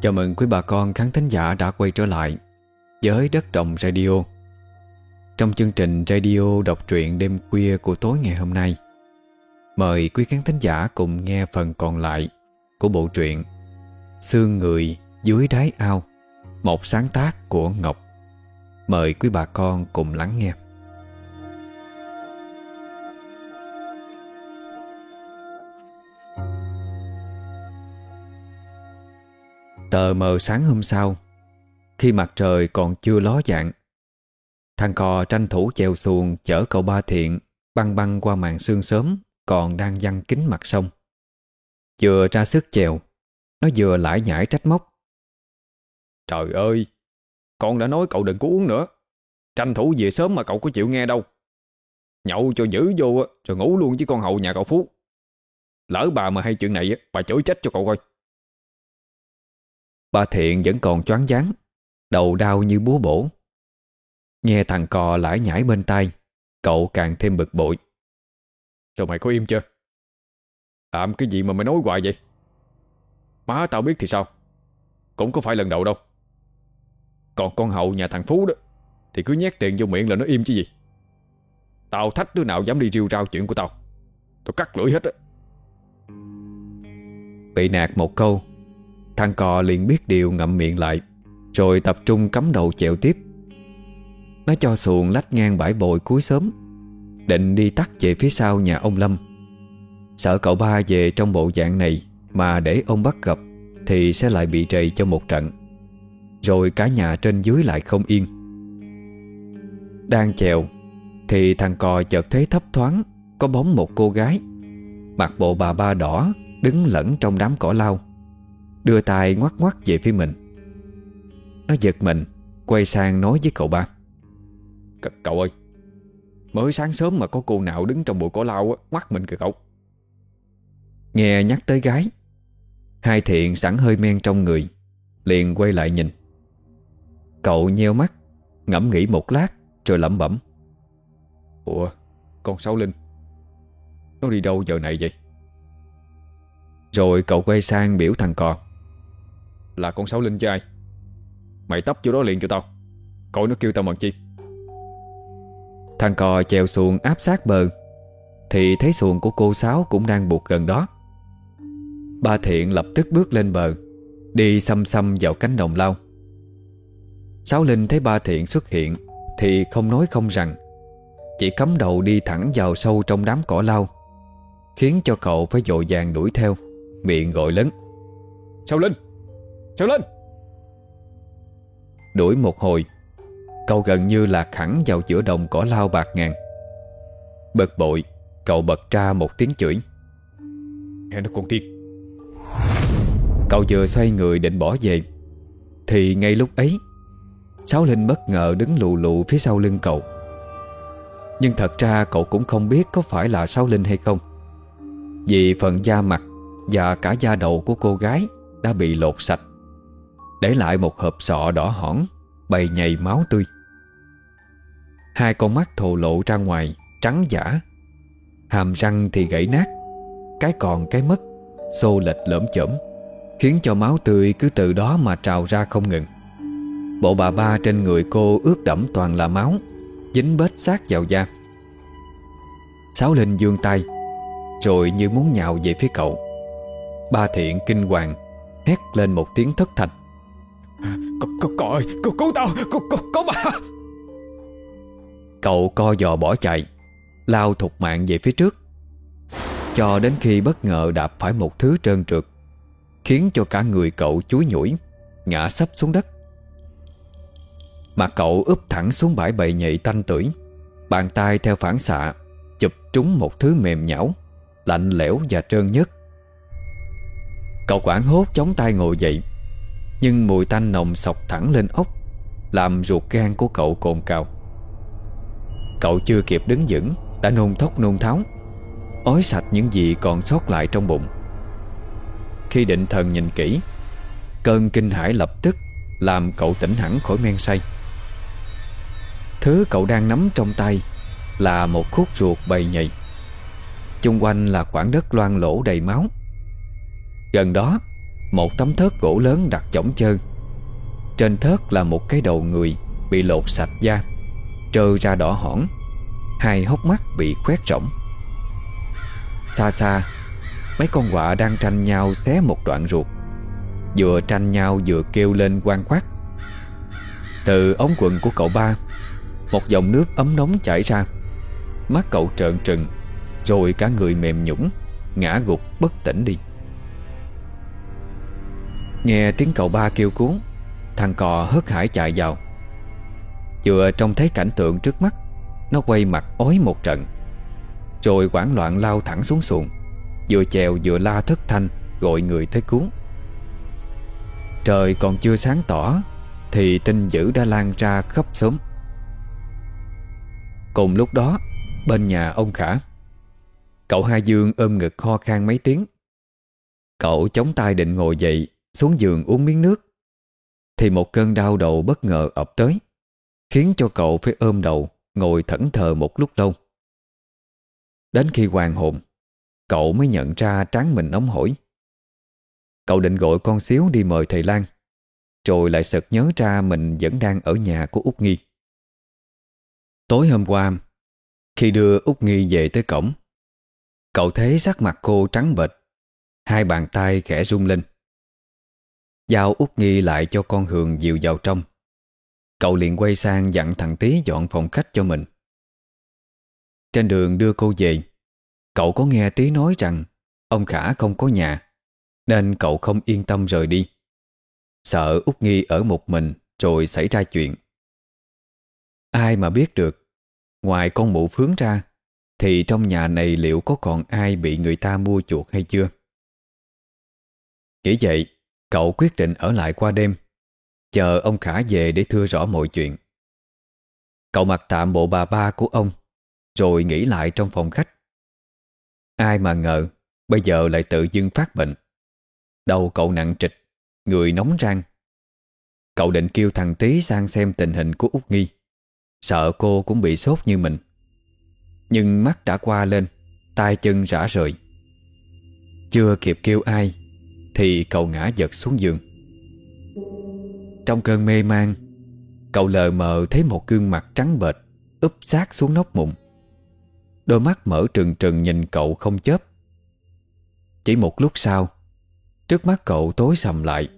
Chào mừng quý bà con khán thính giả đã quay trở lại với Đất Đồng Radio. Trong chương trình radio đọc truyện đêm khuya của tối ngày hôm nay, mời quý khán thính giả cùng nghe phần còn lại của bộ truyện Xương người dưới đáy ao, một sáng tác của Ngọc. Mời quý bà con cùng lắng nghe. Tờ mờ sáng hôm sau, Khi mặt trời còn chưa ló dạng, Thằng cò tranh thủ chèo xuồng Chở cậu ba thiện Băng băng qua màn sương sớm Còn đang văng kính mặt sông. Vừa ra sức chèo, Nó vừa lải nhải trách móc. Trời ơi, Con đã nói cậu đừng có uống nữa. Tranh thủ về sớm mà cậu có chịu nghe đâu. Nhậu cho dữ vô Rồi ngủ luôn với con hậu nhà cậu Phú. Lỡ bà mà hay chuyện này Bà chửi trách cho cậu coi. Ba thiện vẫn còn choáng váng, Đầu đau như búa bổ. Nghe thằng cò lải nhải bên tai, Cậu càng thêm bực bội. Sao mày có im chưa? Làm cái gì mà mày nói hoài vậy? Má tao biết thì sao? Cũng có phải lần đầu đâu. Còn con hậu nhà thằng Phú đó, Thì cứ nhét tiền vô miệng là nó im chứ gì. Tao thách đứa nào dám đi riêu rao chuyện của tao. Tao cắt lưỡi hết á. Bị nạt một câu Thằng cò liền biết điều ngậm miệng lại, Rồi tập trung cắm đầu chèo tiếp. Nó cho xuồng lách ngang bãi bồi cuối sớm Định đi tắt về phía sau nhà ông Lâm. Sợ cậu ba về trong bộ dạng này Mà để ông bắt gặp Thì sẽ lại bị trầy cho một trận. Rồi cả nhà trên dưới lại không yên. Đang chèo Thì thằng cò chợt thấy thấp thoáng Có bóng một cô gái, Mặc bộ bà ba đỏ Đứng lẫn trong đám cỏ lau Đưa tay ngoắt ngoắt về phía mình. Nó giật mình Quay sang nói với cậu ba. C Cậu ơi Mới sáng sớm mà có cô nào đứng trong bụi cỏ lau Ngoắt mình kìa cậu. Nghe nhắc tới gái Hai thiện sẵn hơi men trong người Liền quay lại nhìn. Cậu nheo mắt Ngẫm nghĩ một lát Rồi lẩm bẩm. Ủa con Sáu Linh Nó đi đâu giờ này vậy? Rồi cậu quay sang biểu thằng cò là con Sáu Linh chứ ai? Mày tấp vô đó liền cho tao. Coi nó kêu tao bằng chi. Thằng cò chèo xuồng áp sát bờ, Thì thấy xuồng của cô Sáu cũng đang buộc gần đó. Ba Thiện lập tức bước lên bờ, Đi xăm xăm vào cánh đồng lau. Sáu Linh thấy ba Thiện xuất hiện, Thì không nói không rằng, Chỉ cắm đầu đi thẳng vào sâu trong đám cỏ lau, Khiến cho cậu phải dội vàng đuổi theo, Miệng gọi lớn. Sáu Linh! Trèo lên. Đuổi một hồi Cậu gần như lạc hẳn vào giữa đồng cỏ lao bạc ngàn. Bực bội Cậu bật ra một tiếng chửi. Nghe nó con tiên Cậu vừa xoay người định bỏ về Thì ngay lúc ấy Sáu Linh bất ngờ đứng lù lù phía sau lưng cậu. Nhưng thật ra cậu cũng không biết có phải là Sáu Linh hay không. Vì phần da mặt Và cả da đầu của cô gái Đã bị lột sạch để lại một hộp sọ đỏ hỏn, Bầy nhầy máu tươi. Hai con mắt thồ lộ ra ngoài, Trắng giả. Hàm răng thì gãy nát, Cái còn cái mất, Xô lệch lỡm chởm Khiến cho máu tươi cứ từ đó mà trào ra không ngừng. Bộ bà ba trên người cô ướt đẫm toàn là máu, Dính bết sát vào da. Sáu Linh dương tay, Rồi như muốn nhào về phía cậu. Ba thiện kinh hoàng, Hét lên một tiếng thất thạch cậu cô, cô ơi, cô, cứu tao, cô, cô, cô bà. Cậu co giò bỏ chạy Lao thục mạng về phía trước. Cho đến khi bất ngờ đạp phải một thứ trơn trượt Khiến cho cả người cậu chúi nhủi Ngã sấp xuống đất. Mà cậu úp thẳng xuống bãi bầy nhạy tanh tưởi Bàn tay theo phản xạ Chụp trúng một thứ mềm nhão Lạnh lẽo và trơn nhất Cậu quảng hốt chống tay ngồi dậy nhưng mùi tanh nồng sọc thẳng lên ốc, Làm ruột gan của cậu cồn cào. Cậu chưa kịp đứng vững, Đã nôn thốc nôn tháo, Ói sạch những gì còn sót lại trong bụng. Khi định thần nhìn kỹ, Cơn kinh hãi lập tức Làm cậu tỉnh hẳn khỏi men say. Thứ cậu đang nắm trong tay Là một khúc ruột bầy nhầy. Chung quanh là khoảng đất loang lỗ đầy máu. Gần đó một tấm thớt gỗ lớn đặt chổng chơn Trên thớt là một cái đầu người Bị lột sạch da, Trơ ra đỏ hỏn. Hai hốc mắt bị khoét rỗng. Xa xa, Mấy con quạ đang tranh nhau xé một đoạn ruột. Vừa tranh nhau vừa kêu lên quang quát. Từ ống quần của cậu ba, Một dòng nước ấm nóng chảy ra. Mắt cậu trợn trừng, Rồi cả người mềm nhũng, Ngã gục bất tỉnh đi. Nghe tiếng cậu ba kêu cuốn Thằng cò hớt hải chạy vào. Vừa trông thấy cảnh tượng trước mắt, Nó quay mặt ói một trận, Rồi quảng loạn lao thẳng xuống xuồng, Vừa chèo vừa la thất thanh, Gọi người tới cứu. Trời còn chưa sáng tỏ, Thì tin dữ đã lan ra khắp xóm. Cùng lúc đó, Bên nhà ông Khả, Cậu Hai Dương ôm ngực ho khan mấy tiếng. Cậu chống tay định ngồi dậy xuống giường uống miếng nước. Thì một cơn đau đầu bất ngờ ập tới, Khiến cho cậu phải ôm đầu, Ngồi thẫn thờ một lúc lâu. Đến khi hoàng hồn, Cậu mới nhận ra trán mình nóng hổi. Cậu định gọi con xíu đi mời thầy Lan, Rồi lại sực nhớ ra mình vẫn đang ở nhà của Út Nghi. Tối hôm qua, Khi đưa Út Nghi về tới cổng, Cậu thấy sắc mặt cô trắng bệch, Hai bàn tay khẽ rung lên. Giao Út Nghi lại cho con Hường dìu vào trong. Cậu liền quay sang dặn thằng Tý dọn phòng khách cho mình. Trên đường đưa cô về, Cậu có nghe Tý nói rằng Ông Khả không có nhà, Nên cậu không yên tâm rời đi. Sợ Út Nghi ở một mình Rồi xảy ra chuyện. Ai mà biết được, Ngoài con mụ phướng ra, Thì trong nhà này liệu có còn ai Bị người ta mua chuột hay chưa? Nghĩ vậy Cậu quyết định ở lại qua đêm. Chờ ông Khả về để thưa rõ mọi chuyện. Cậu mặc tạm bộ bà ba của ông, Rồi nghỉ lại trong phòng khách. Ai mà ngờ, Bây giờ lại tự dưng phát bệnh. Đầu cậu nặng trịch, Người nóng rang. Cậu định kêu thằng Tý sang xem tình hình của Út Nghi. Sợ cô cũng bị sốt như mình. Nhưng mắt đã qua lên, tay chân rã rời. Chưa kịp kêu ai thì cậu ngã giật xuống giường. Trong cơn mê man, Cậu lờ mờ thấy một gương mặt trắng bệch úp sát xuống nóc mụn. Đôi mắt mở trừng trừng nhìn cậu không chớp. Chỉ một lúc sau, Trước mắt cậu tối sầm lại.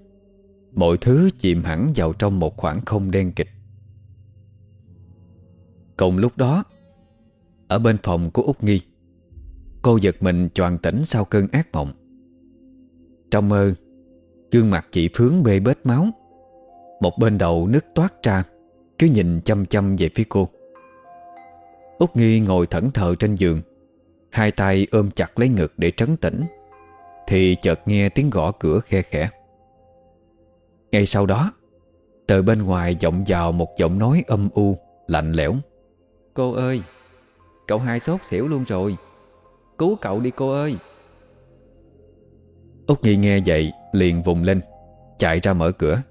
Mọi thứ chìm hẳn vào trong một khoảng không đen kịch. Cùng lúc đó, Ở bên phòng của Úc Nghi, Cô giật mình choàng tỉnh sau cơn ác mộng. Trong mơ. Gương mặt chị Phướng bê bết máu. Một bên đầu nứt toát ra, Cứ nhìn chăm chăm về phía cô. Úc Nghi ngồi thẫn thờ trên giường, Hai tay ôm chặt lấy ngực để trấn tĩnh, Thì chợt nghe tiếng gõ cửa khe khẽ. Ngay sau đó, Từ bên ngoài vọng vào một giọng nói âm u, Lạnh lẽo. Cô ơi, Cậu hai sốt xỉu luôn rồi. Cứu cậu đi cô ơi. Úc Nhi nghe vậy Liền vùng lên Chạy ra mở cửa.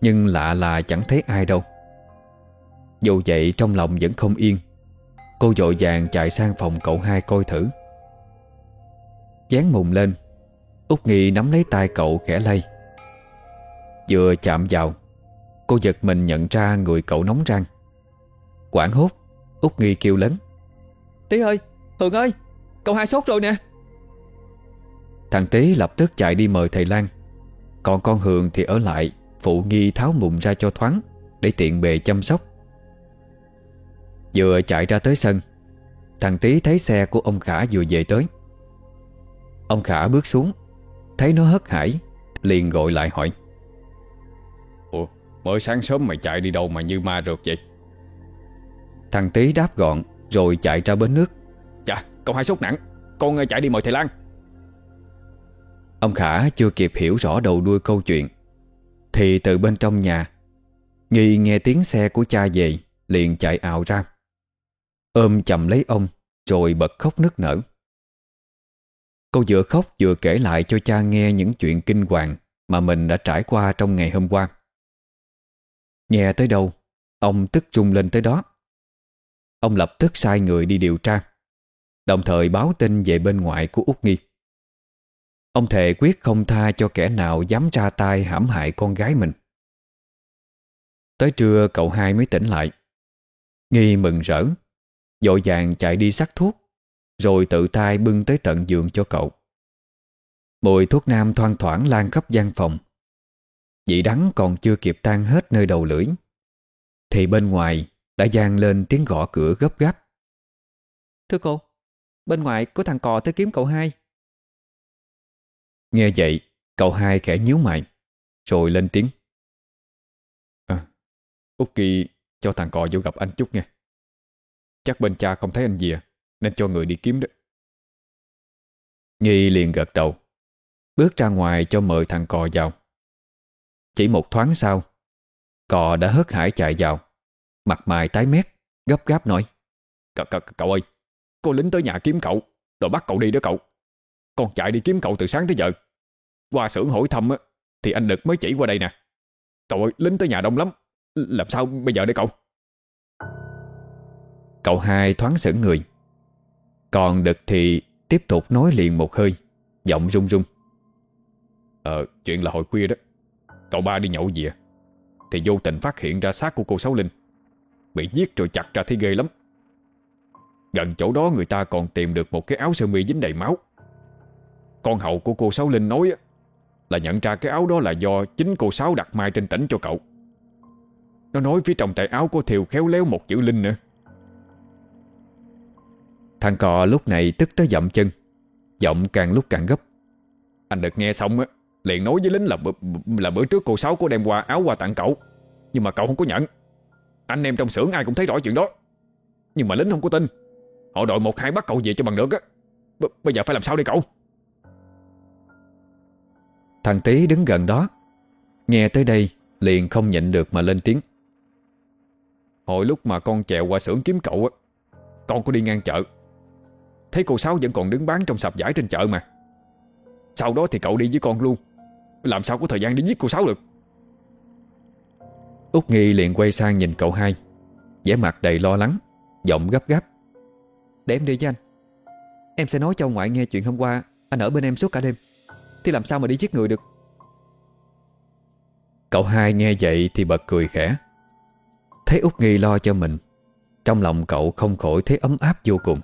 Nhưng lạ là chẳng thấy ai đâu. Dù vậy trong lòng vẫn không yên Cô dội vàng chạy sang phòng cậu hai coi thử. Dán mùng lên úc Nghi nắm lấy tay cậu khẽ lay. Vừa chạm vào Cô giật mình nhận ra người cậu nóng răng Quảng hốt úc Nghi kêu lớn. Tí ơi, Hường ơi Cậu hai sốt rồi nè. Thằng Tí lập tức chạy đi mời thầy Lan. Còn con Hường thì ở lại Phụ Nghi tháo mùng ra cho thoáng Để tiện bề chăm sóc. Vừa chạy ra tới sân Thằng Tí thấy xe của ông Khả vừa về tới. Ông Khả bước xuống Thấy nó hất hải Liền gọi lại hỏi. Ủa mới sáng sớm mày chạy đi đâu mà như ma rượt vậy? Thằng Tí đáp gọn Rồi chạy ra bến nước. Chà cậu hai sốt nặng. Con ờ, chạy đi mời thầy Lan Ông Khả chưa kịp hiểu rõ đầu đuôi câu chuyện, Thì từ bên trong nhà, Nghi nghe tiếng xe của cha về, Liền chạy ảo ra. Ôm chầm lấy ông, Rồi bật khóc nức nở. Cô vừa khóc vừa kể lại cho cha nghe những chuyện kinh hoàng Mà mình đã trải qua trong ngày hôm qua. Nghe tới đâu, Ông tức trung lên tới đó. Ông lập tức sai người đi điều tra, Đồng thời báo tin về bên ngoại của Úc Nghi. Ông thề quyết không tha cho kẻ nào dám ra tay hãm hại con gái mình. Tới trưa, cậu hai mới tỉnh lại. Nghi mừng rỡ Dội vàng chạy đi sắc thuốc, Rồi tự tay bưng tới tận giường cho cậu. Mùi thuốc nam thoang thoảng lan khắp gian phòng. Vị đắng còn chưa kịp tan hết nơi đầu lưỡi, Thì bên ngoài đã gian lên tiếng gõ cửa gấp gáp. Thưa cô, Bên ngoài có thằng cò tới kiếm cậu hai. Nghe vậy Cậu hai khẽ nhíu mày Rồi lên tiếng. À Úc Kỳ cho thằng cò vô gặp anh chút nghe Chắc bên cha không thấy anh gì à Nên cho người đi kiếm đó. Nghi liền gật đầu Bước ra ngoài cho mời thằng cò vào. Chỉ một thoáng sau Cò đã hớt hải chạy vào. Mặt mày tái mét Gấp gáp nói Cậu, cậu, cậu ơi Cô lính tới nhà kiếm cậu Rồi bắt cậu đi đó cậu. Con chạy đi kiếm cậu từ sáng tới giờ. Qua xưởng hỏi thăm á, Thì anh Đực mới chỉ qua đây nè. Cậu ơi, lính tới nhà đông lắm. Làm sao bây giờ đây cậu? Cậu hai thoáng sững người. Còn Đực thì tiếp tục nói liền một hơi, Giọng run run. Ờ chuyện là hồi khuya đó. Cậu ba đi nhậu gì à? Thì vô tình phát hiện ra xác của cô Sáu Linh. Bị giết rồi chặt ra thấy ghê lắm. Gần chỗ đó người ta còn tìm được một cái áo sơ mi dính đầy máu. Con hậu của cô Sáu Linh nói Là nhận ra cái áo đó là do chính cô Sáu đặt mai trên tỉnh cho cậu. Nó nói phía trong tay áo có thiều khéo léo một chữ Linh nữa. Thằng cò lúc này tức tới dậm chân Giọng càng lúc càng gấp. Anh được nghe xong á Liền nói với lính là bữa, là bữa trước cô Sáu có đem qua áo qua tặng cậu Nhưng mà cậu không có nhận. Anh em trong xưởng ai cũng thấy rõ chuyện đó Nhưng mà lính không có tin. Họ đội một hai bắt cậu về cho bằng được á. B Bây giờ phải làm sao đây cậu? Thằng Tý đứng gần đó. Nghe tới đây, liền không nhịn được mà lên tiếng. Hồi lúc mà con chèo qua xưởng kiếm cậu á, Con có đi ngang chợ. Thấy cô Sáu vẫn còn đứng bán trong sạp giải trên chợ mà. Sau đó thì cậu đi với con luôn. Làm sao có thời gian đi giết cô Sáu được? Úc Nghi liền quay sang nhìn cậu hai. Vẻ mặt đầy lo lắng, Giọng gấp gáp. Để em đi với anh. Em sẽ nói cho ông ngoại nghe chuyện hôm qua. Anh ở bên em suốt cả đêm. Thì làm sao mà đi giết người được? Cậu hai nghe vậy thì bật cười khẽ. Thấy Út Nghi lo cho mình. Trong lòng cậu không khỏi thấy ấm áp vô cùng.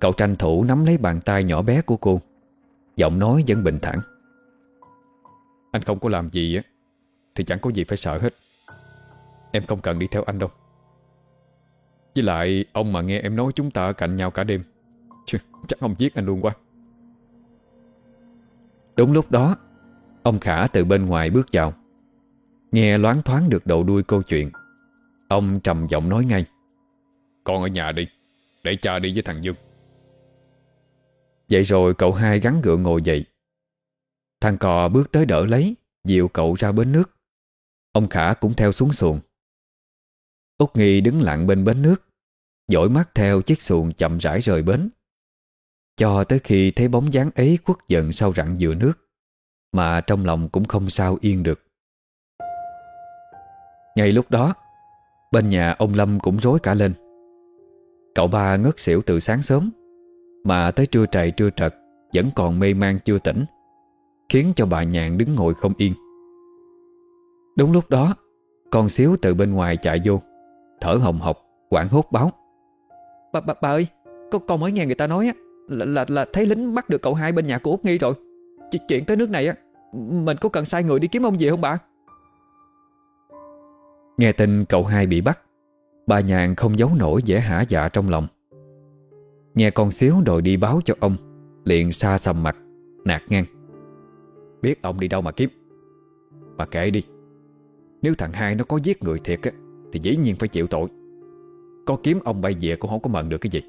Cậu tranh thủ nắm lấy bàn tay nhỏ bé của cô. Giọng nói vẫn bình thản. Anh không có làm gì á Thì chẳng có gì phải sợ hết. Em không cần đi theo anh đâu. Với lại ông mà nghe em nói chúng ta ở cạnh nhau cả đêm Chứ, Chắc ông giết anh luôn quá. Đúng lúc đó, Ông Khả từ bên ngoài bước vào. Nghe loáng thoáng được đầu đuôi câu chuyện, Ông trầm giọng nói ngay, Con ở nhà đi, Để cha đi với thằng Dương Vậy rồi cậu hai gắn gượng ngồi dậy. Thằng cò bước tới đỡ lấy Dịu cậu ra bến nước. Ông Khả cũng theo xuống xuồng. Út Nghi đứng lặng bên bến nước, dõi mắt theo chiếc xuồng chậm rãi rời bến. Cho tới khi thấy bóng dáng ấy quất giận sau rặng dừa nước Mà trong lòng cũng không sao yên được. Ngay lúc đó Bên nhà ông Lâm cũng rối cả lên. Cậu ba ngất xỉu từ sáng sớm Mà tới trưa trầy trưa trật Vẫn còn mê man chưa tỉnh Khiến cho bà nhàn đứng ngồi không yên. Đúng lúc đó Con xíu từ bên ngoài chạy vô Thở hồng hộc quảng hốt báo. Bà, bà, bà ơi con, con mới nghe người ta nói á là, là, là thấy lính bắt được cậu hai bên nhà của Út Nghi rồi. Ch Chuyện tới nước này á Mình có cần sai người đi kiếm ông về không bà? Nghe tin cậu hai bị bắt Bà nhàn không giấu nổi vẻ hả dạ trong lòng. Nghe con xíu đòi đi báo cho ông Liền xa sầm mặt Nạt ngang. Biết ông đi đâu mà kiếm. Mà kệ đi Nếu thằng hai nó có giết người thiệt á Thì dĩ nhiên phải chịu tội. Có kiếm ông bay về cũng không có mận được cái gì.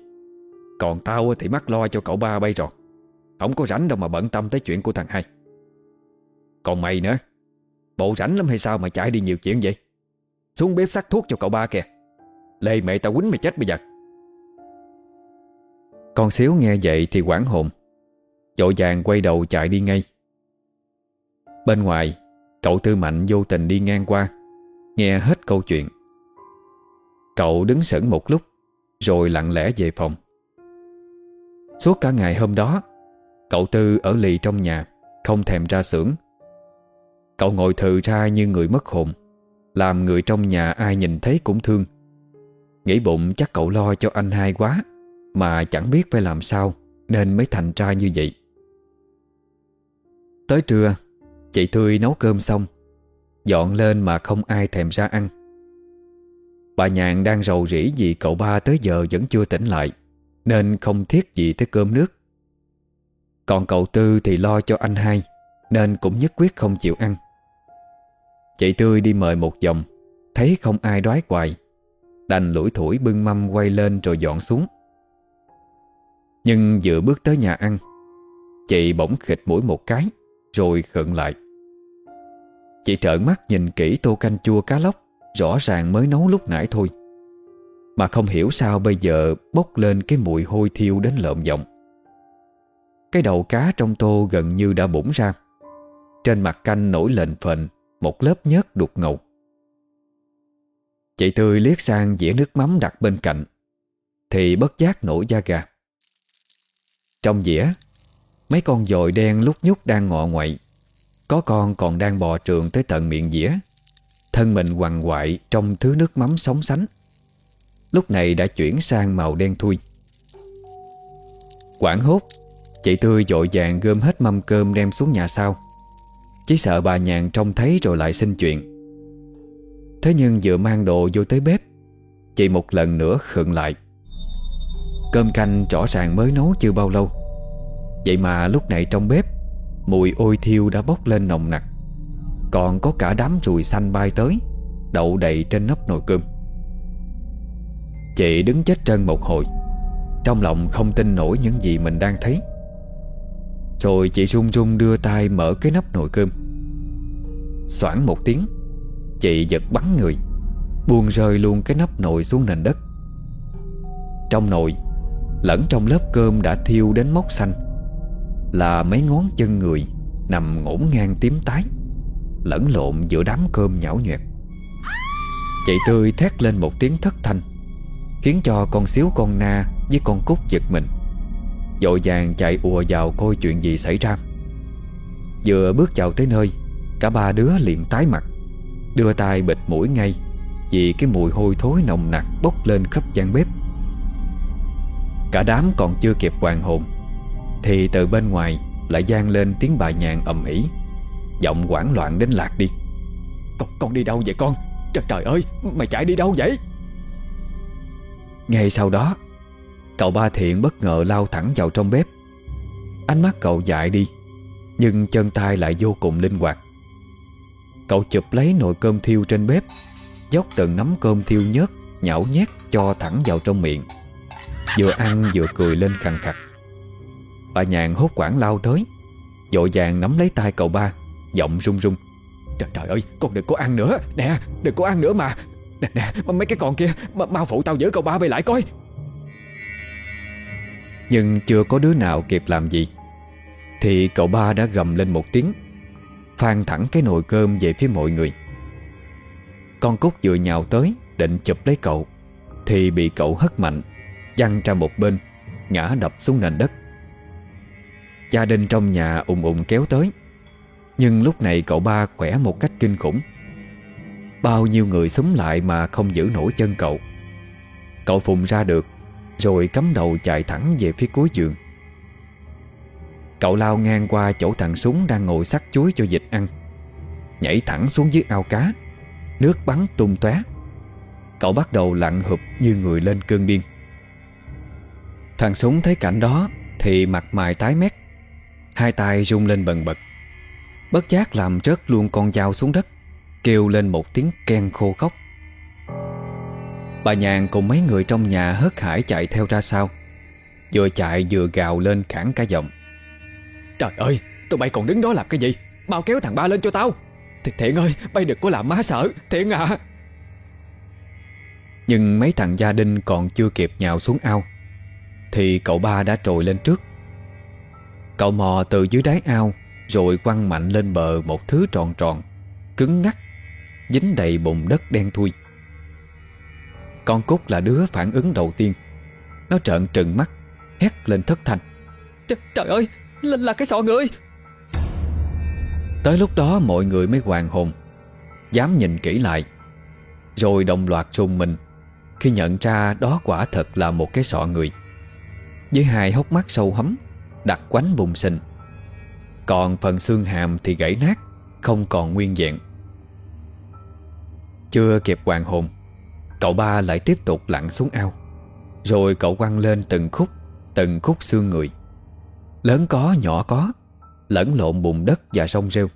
Còn tao thì mắc lo cho cậu ba bay rồi. Không có rảnh đâu mà bận tâm tới chuyện của thằng hai. Còn mày nữa, Bộ rảnh lắm hay sao mà chạy đi nhiều chuyện vậy? Xuống bếp sắc thuốc cho cậu ba kìa. Lê mẹ tao quýnh mày chết bây giờ. Con xíu nghe vậy thì quảng hồn. Dội vàng quay đầu chạy đi ngay. Bên ngoài, Cậu Tư Mạnh vô tình đi ngang qua, Nghe hết câu chuyện. Cậu đứng sững một lúc, Rồi lặng lẽ về phòng. Suốt cả ngày hôm đó, Cậu Tư ở lì trong nhà, Không thèm ra xưởng. Cậu ngồi thừ ra như người mất hồn, Làm người trong nhà ai nhìn thấy cũng thương. Nghĩ bụng chắc cậu lo cho anh hai quá, Mà chẳng biết phải làm sao Nên mới thành ra như vậy. Tới trưa, Chị Tươi nấu cơm xong, Dọn lên mà không ai thèm ra ăn. Bà Nhàn đang rầu rĩ vì cậu ba tới giờ vẫn chưa tỉnh lại. Nên không thiết gì tới cơm nước. Còn cậu Tư thì lo cho anh hai, Nên cũng nhất quyết không chịu ăn. Chị Tươi đi mời một vòng, Thấy không ai đói hoài. Đành lủi thủi bưng mâm quay lên rồi dọn xuống. Nhưng vừa bước tới nhà ăn, Chị bỗng khịch mũi một cái, Rồi khựng lại. Chị trợn mắt nhìn kỹ tô canh chua cá lóc, Rõ ràng mới nấu lúc nãy thôi. Mà không hiểu sao bây giờ Bốc lên cái mùi hôi thiêu đến lợm giọng. Cái đầu cá trong tô gần như đã bủng ra. Trên mặt canh nổi lệnh phệnh, Một lớp nhớt đục ngầu. Chị Tươi liếc sang dĩa nước mắm đặt bên cạnh, Thì bất giác nổi da gà. Trong dĩa, Mấy con dồi đen lúc nhúc đang ngọ ngoậy. Có con còn đang bò trường tới tận miệng dĩa. Thân mình quằn quại trong thứ nước mắm sóng sánh. Lúc này đã chuyển sang màu đen thui. Quảng hốt, Chị Tươi dội vàng gom hết mâm cơm đem xuống nhà sau. Chỉ sợ bà nhàn trông thấy rồi lại xin chuyện. Thế nhưng vừa mang đồ vô tới bếp, Chị một lần nữa khựng lại. Cơm canh rõ ràng mới nấu chưa bao lâu. Vậy mà lúc này trong bếp, Mùi ôi thiêu đã bốc lên nồng nặc. Còn có cả đám ruồi xanh bay tới, Đậu đầy trên nắp nồi cơm. Chị đứng chết chân một hồi. Trong lòng không tin nổi những gì mình đang thấy. Rồi chị run run đưa tay mở cái nắp nồi cơm. Xoảng một tiếng, Chị giật bắn người, Buông rơi luôn cái nắp nồi xuống nền đất. Trong nồi, Lẫn trong lớp cơm đã thiêu đến mốc xanh, Là mấy ngón chân người Nằm ngổn ngang tím tái, Lẫn lộn giữa đám cơm nhão nhoẹt. Chị tươi thét lên một tiếng thất thanh. Khiến cho con xíu con na Với con cút giật mình. Dội vàng chạy ùa vào coi chuyện gì xảy ra. Vừa bước vào tới nơi Cả ba đứa liền tái mặt Đưa tay bịt mũi ngay Vì cái mùi hôi thối nồng nặc bốc lên khắp gian bếp. Cả đám còn chưa kịp hoàn hồn Thì từ bên ngoài lại gian lên tiếng bà nhàn ầm ĩ Giọng hoảng loạn đến lạc đi. Con, con đi đâu vậy con? Trời trời ơi mày chạy đi đâu vậy? Ngay sau đó, Cậu ba thiện bất ngờ lao thẳng vào trong bếp. Ánh mắt cậu dại đi, Nhưng chân tay lại vô cùng linh hoạt. Cậu chụp lấy nồi cơm thiêu trên bếp, Dốc từng nắm cơm thiêu nhớt, Nhão nhét cho thẳng vào trong miệng. Vừa ăn vừa cười lên khằng khặt Bà nhàn hốt quảng lao tới Dội vàng nắm lấy tay cậu ba, Giọng run run. Trời trời ơi, con đừng có ăn nữa. Nè, đừng có ăn nữa mà. Nè nè mấy cái con kia Mau phụ tao giữ cậu ba về lại coi. Nhưng chưa có đứa nào kịp làm gì, Thì cậu ba đã gầm lên một tiếng Phan thẳng cái nồi cơm về phía mọi người. Con Cúc vừa nhào tới, Định chụp lấy cậu, Thì bị cậu hất mạnh, Văng ra một bên, Ngã đập xuống nền đất. Gia đình trong nhà ùng ùng kéo tới, Nhưng lúc này cậu ba khỏe một cách kinh khủng. Bao nhiêu người xúm lại mà không giữ nổi chân cậu. Cậu phùng ra được, Rồi cắm đầu chạy thẳng về phía cuối giường. Cậu lao ngang qua chỗ thằng súng đang ngồi sắc chuối cho dịch ăn. Nhảy thẳng xuống dưới ao cá, Nước bắn tung tóe. Cậu bắt đầu lặn hụp như người lên cơn điên. Thằng súng thấy cảnh đó Thì mặt mày tái mét, Hai tay rung lên bần bật. Bất giác làm rớt luôn con dao xuống đất. Kêu lên một tiếng ken khô khóc. Bà nhàn cùng mấy người trong nhà hớt hải chạy theo ra sau Vừa chạy vừa gào lên khản cả giọng. Trời ơi Tụi bay còn đứng đó làm cái gì? Mau kéo thằng ba lên cho tao. Th Thiện ơi Bay đừng có làm má sợ Thiện à. Nhưng mấy thằng gia đình còn chưa kịp nhào xuống ao Thì cậu ba đã trồi lên trước. Cậu mò từ dưới đáy ao Rồi quăng mạnh lên bờ một thứ tròn tròn Cứng ngắc Dính đầy bùn đất đen thui. Con Cúc là đứa phản ứng đầu tiên. Nó trợn trừng mắt Hét lên thất thanh. Trời, trời ơi Là, là cái sọ người Tới lúc đó mọi người mới hoàn hồn Dám nhìn kỹ lại Rồi đồng loạt rùng mình Khi nhận ra đó quả thật là một cái sọ người. Với hai hốc mắt sâu hấm Đặt quánh bùng sinh Còn phần xương hàm thì gãy nát Không còn nguyên vẹn chưa kịp hoàn hồn, Cậu ba lại tiếp tục lặn xuống ao. Rồi cậu quăng lên từng khúc Từng khúc xương người. Lớn có, nhỏ có, Lẫn lộn bùn đất và sông rêu.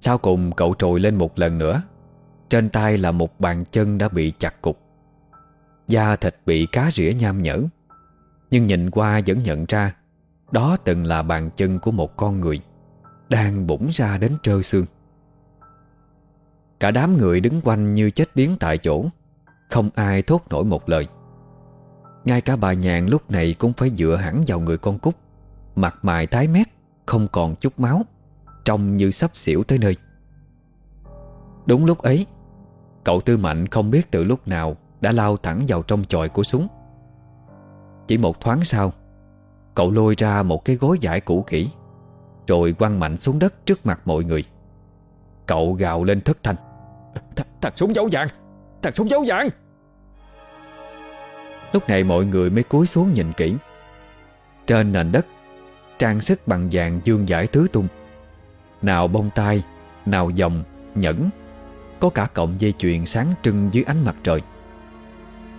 Sau cùng cậu trồi lên một lần nữa, Trên tay là một bàn chân đã bị chặt cục. Da thịt bị cá rỉa nham nhở, Nhưng nhìn qua vẫn nhận ra Đó từng là bàn chân của một con người Đang bủng ra đến trơ xương. Cả đám người đứng quanh như chết điếng tại chỗ. Không ai thốt nổi một lời. Ngay cả bà nhàn lúc này cũng phải dựa hẳn vào người con cúc Mặt mày tái mét, Không còn chút máu. Trông như sắp xỉu tới nơi. Đúng lúc ấy, Cậu Tư Mạnh không biết từ lúc nào Đã lao thẳng vào trong chòi của súng. Chỉ một thoáng sau, Cậu lôi ra một cái gối giải cũ kỹ, Rồi quăng mạnh xuống đất trước mặt mọi người. Cậu gào lên thất thanh. Th Thằng súng dấu vàng. Thằng súng dấu vàng. Lúc này mọi người mới cúi xuống nhìn kỹ. Trên nền đất Trang sức bằng vàng dương giải tứ tung. Nào bông tai Nào vòng, nhẫn. Có cả cọng dây chuyền sáng trưng dưới ánh mặt trời.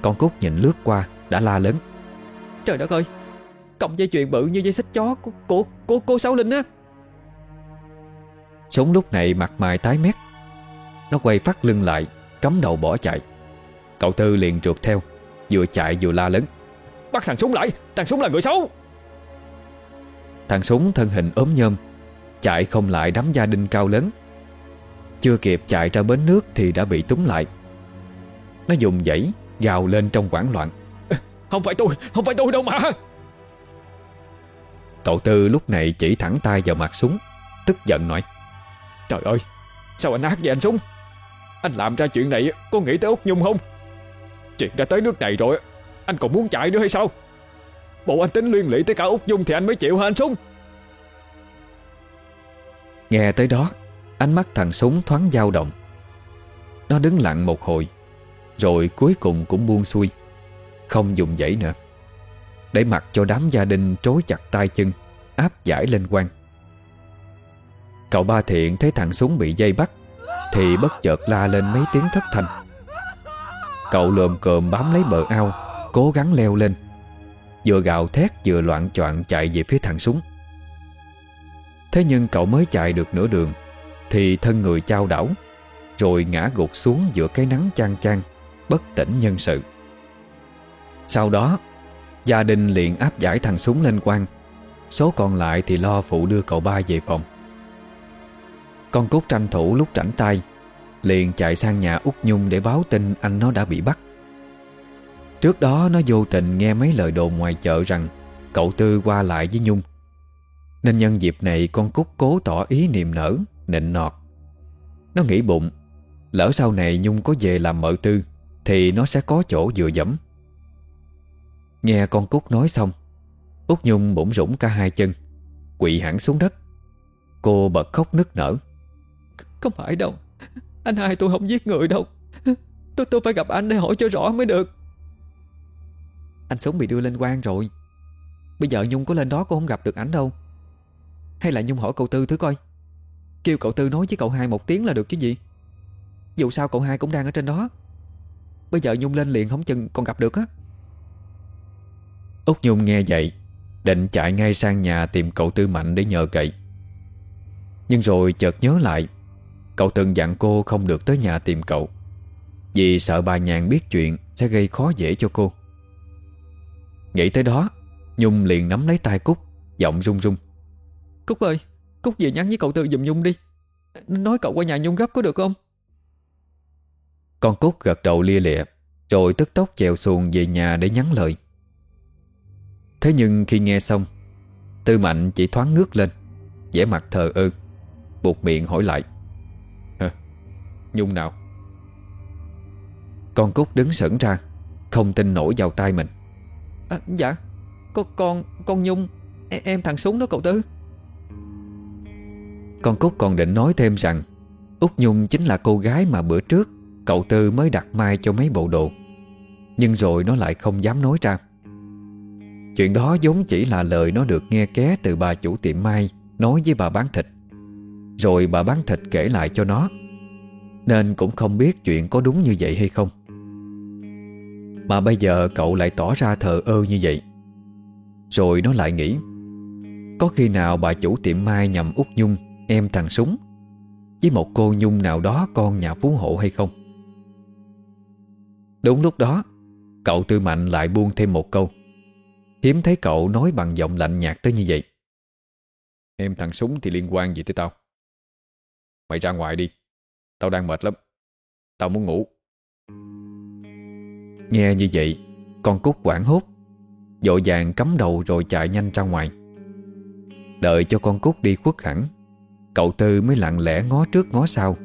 Con Cúc nhìn lướt qua Đã la lớn. Trời đất ơi Cọng dây chuyền bự như dây xích chó của, của, của cô Sáu Linh á. Súng lúc này mặt mày tái mét Nó quay phát lưng lại Cắm đầu bỏ chạy. Cậu Tư liền trượt theo Vừa chạy vừa la lớn. Bắt thằng súng lại Thằng súng là người xấu. Thằng súng thân hình ốm nhôm Chạy không lại đám gia đình cao lớn. Chưa kịp chạy ra bến nước Thì đã bị túng lại. Nó dùng dãy gào lên trong hoảng loạn. Không phải tôi Không phải tôi đâu mà. Cậu Tư lúc này chỉ thẳng tay vào mặt súng Tức giận nói. Trời ơi Sao anh ác vậy anh Súng anh làm ra chuyện này có nghĩ tới Út Nhung không? Chuyện đã tới nước này rồi Anh còn muốn chạy nữa hay sao? Bộ anh tính liên lụy tới cả Út Nhung Thì anh mới chịu hả anh Súng? Nghe tới đó, Ánh mắt thằng súng thoáng dao động. Nó đứng lặng một hồi, Rồi cuối cùng cũng buông xuôi, Không dùng dãy nữa. Để mặc cho đám gia đình trối chặt tay chân, Áp giải lên quan Cậu ba thiện thấy thằng súng bị dây bắt thì bất chợt la lên mấy tiếng thất thanh. Cậu lồm cồm bám lấy bờ ao, Cố gắng leo lên. Vừa gào thét vừa loạn choạng chạy về phía thằng súng. Thế nhưng cậu mới chạy được nửa đường, Thì thân người trao đảo, Rồi ngã gục xuống giữa cái nắng chang chang, Bất tỉnh nhân sự. Sau đó, Gia đình liền áp giải thằng súng lên quan Số còn lại thì lo phụ đưa cậu ba về phòng. Con Cúc tranh thủ lúc rảnh tay, Liền chạy sang nhà út Nhung để báo tin anh nó đã bị bắt. Trước đó nó vô tình nghe mấy lời đồn ngoài chợ rằng Cậu Tư qua lại với Nhung. Nên nhân dịp này con Cúc cố tỏ ý niềm nở, Nịnh nọt. Nó nghĩ bụng, Lỡ sau này Nhung có về làm mợ tư, Thì nó sẽ có chỗ dựa dẫm. Nghe con Cúc nói xong, Út Nhung bụng rủng cả hai chân, Quỵ hẳn xuống đất. Cô bật khóc nức nở. Không phải đâu. Anh hai tôi không giết người đâu. Tôi tôi phải gặp anh để hỏi cho rõ mới được. Anh Súng bị đưa lên quan rồi. Bây giờ Nhung có lên đó cũng không gặp được ảnh đâu. Hay là Nhung hỏi cậu Tư thứ coi. Kêu cậu Tư nói với cậu hai một tiếng là được chứ gì. Dù sao cậu hai cũng đang ở trên đó. Bây giờ Nhung lên liền không chừng còn gặp được á. Út Nhung nghe vậy Định chạy ngay sang nhà tìm cậu Tư Mạnh để nhờ cậy. Nhưng rồi chợt nhớ lại Cậu từng dặn cô không được tới nhà tìm cậu. Vì sợ bà nhàn biết chuyện Sẽ gây khó dễ cho cô. Nghĩ tới đó Nhung liền nắm lấy tay Cúc Giọng run run. Cúc ơi Cúc về nhắn với cậu Tư giùm Nhung đi. Nói cậu qua nhà Nhung gấp có được không? Con Cúc gật đầu lia lịa Rồi tức tốc chèo xuồng về nhà để nhắn lời. Thế nhưng khi nghe xong Tư Mạnh chỉ thoáng ngước lên vẻ mặt thờ ơ Buộc miệng hỏi lại? Nhung nào. Con Cúc đứng sững ra Không tin nổi vào tay mình. À, Dạ Con, con, con Nhung em, em thằng súng đó cậu Tư. Con Cúc còn định nói thêm rằng Út Nhung chính là cô gái mà bữa trước Cậu Tư mới đặt mai cho mấy bộ đồ. Nhưng rồi nó lại không dám nói ra. Chuyện đó giống chỉ là lời nó được nghe ké từ bà chủ tiệm mai Nói với bà bán thịt. Rồi bà bán thịt kể lại cho nó nên cũng không biết chuyện có đúng như vậy hay không. Mà bây giờ cậu lại tỏ ra thờ ơ như vậy. Rồi nó lại nghĩ, Có khi nào bà chủ tiệm mai nhầm út Nhung, Em thằng Súng, Với một cô Nhung nào đó con nhà phú hộ hay không? Đúng lúc đó, Cậu Tư Mạnh lại buông thêm một câu. Hiếm thấy cậu nói bằng giọng lạnh nhạt tới như vậy. Em thằng súng thì liên quan gì tới tao? Mày ra ngoài đi. Tao đang mệt lắm. Tao muốn ngủ. Nghe như vậy, Con cút quảng hốt. Dội vàng cắm đầu rồi chạy nhanh ra ngoài. Đợi cho con cút đi khuất hẳn, Cậu Tư mới lặng lẽ ngó trước ngó sau,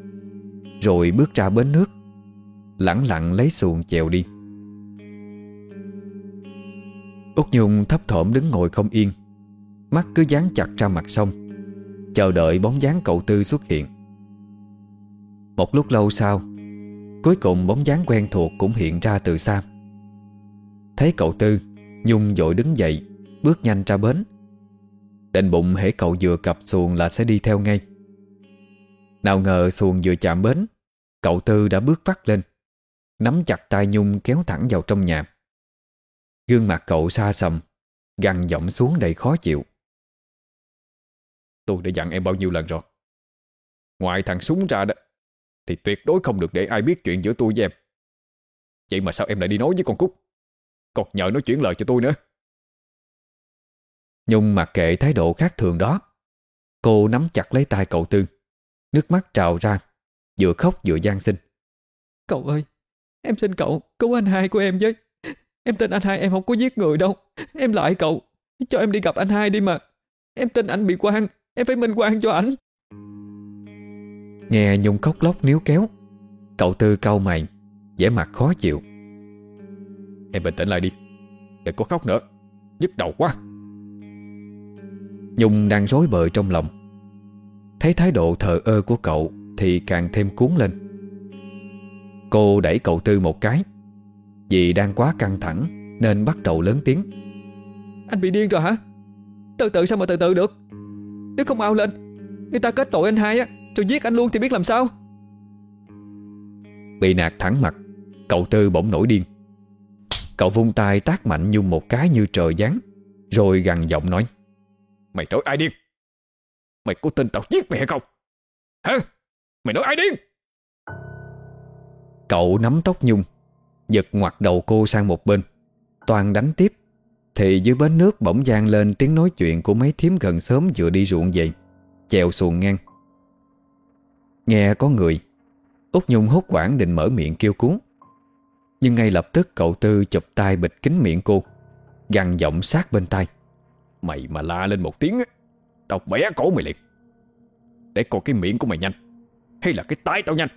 Rồi bước ra bến nước Lặng lặng lấy xuồng chèo đi. Út Nhung thấp thỏm đứng ngồi không yên, Mắt cứ dán chặt ra mặt sông, Chờ đợi bóng dáng cậu Tư xuất hiện. Một lúc lâu sau, Cuối cùng bóng dáng quen thuộc cũng hiện ra từ xa. Thấy cậu Tư, Nhung dội đứng dậy, Bước nhanh ra bến. Định bụng hễ cậu vừa cập xuồng là sẽ đi theo ngay. Nào ngờ xuồng vừa chạm bến, Cậu Tư đã bước vắt lên, Nắm chặt tay Nhung kéo thẳng vào trong nhà. Gương mặt cậu xa sầm, Gằn giọng xuống đầy khó chịu. Tôi đã dặn em bao nhiêu lần rồi? Ngoài thằng súng ra đó thì tuyệt đối không được để ai biết chuyện giữa tôi với em. Vậy mà sao em lại đi nói với con Cúc? Còn nhờ nó chuyển lời cho tôi nữa. Nhung mặc kệ thái độ khác thường đó Cô nắm chặt lấy tay cậu Tư. Nước mắt trào ra Vừa khóc vừa gian xin. Cậu ơi Em xin cậu cứu anh hai của em với. Em tin anh hai em không có giết người đâu. Em lại cậu Cho em đi gặp anh hai đi mà. Em tin anh bị quan Em phải minh quan cho ảnh Nghe Nhung khóc lóc níu kéo, Cậu Tư cau mày, vẻ mặt khó chịu. Em bình tĩnh lại đi, Đừng có khóc nữa, Nhức đầu quá. Nhung đang rối bời trong lòng. Thấy thái độ thờ ơ của cậu Thì càng thêm cuốn lên. Cô đẩy cậu Tư một cái, Vì đang quá căng thẳng Nên bắt đầu lớn tiếng. Anh bị điên rồi hả? Từ từ sao mà từ từ được? Nếu không mau lên, Người ta kết tội anh hai á tôi giết anh luôn thì biết làm sao? Bị nạt thẳng mặt, Cậu Tư bỗng nổi điên. Cậu vung tay tác mạnh Nhung một cái như trời giáng, Rồi gằn giọng nói, Mày nói ai điên? Mày có tin tao giết mày hay không? Hả? Mày nói ai điên? Cậu nắm tóc Nhung, Giật ngoặt đầu cô sang một bên. Toàn đánh tiếp, Thì dưới bến nước bỗng gian lên tiếng nói chuyện Của mấy thím gần sớm vừa đi ruộng về, Chèo xuồng ngang. Nghe có người. Út Nhung hốt quảng định mở miệng kêu cứu. Nhưng ngay lập tức cậu Tư chụp tay bịch kính miệng cô, Gằn giọng sát bên tai. Mày mà la lên một tiếng á, Tao bẻ cổ mày liền. Để coi cái miệng của mày nhanh, Hay là cái tay tao nhanh.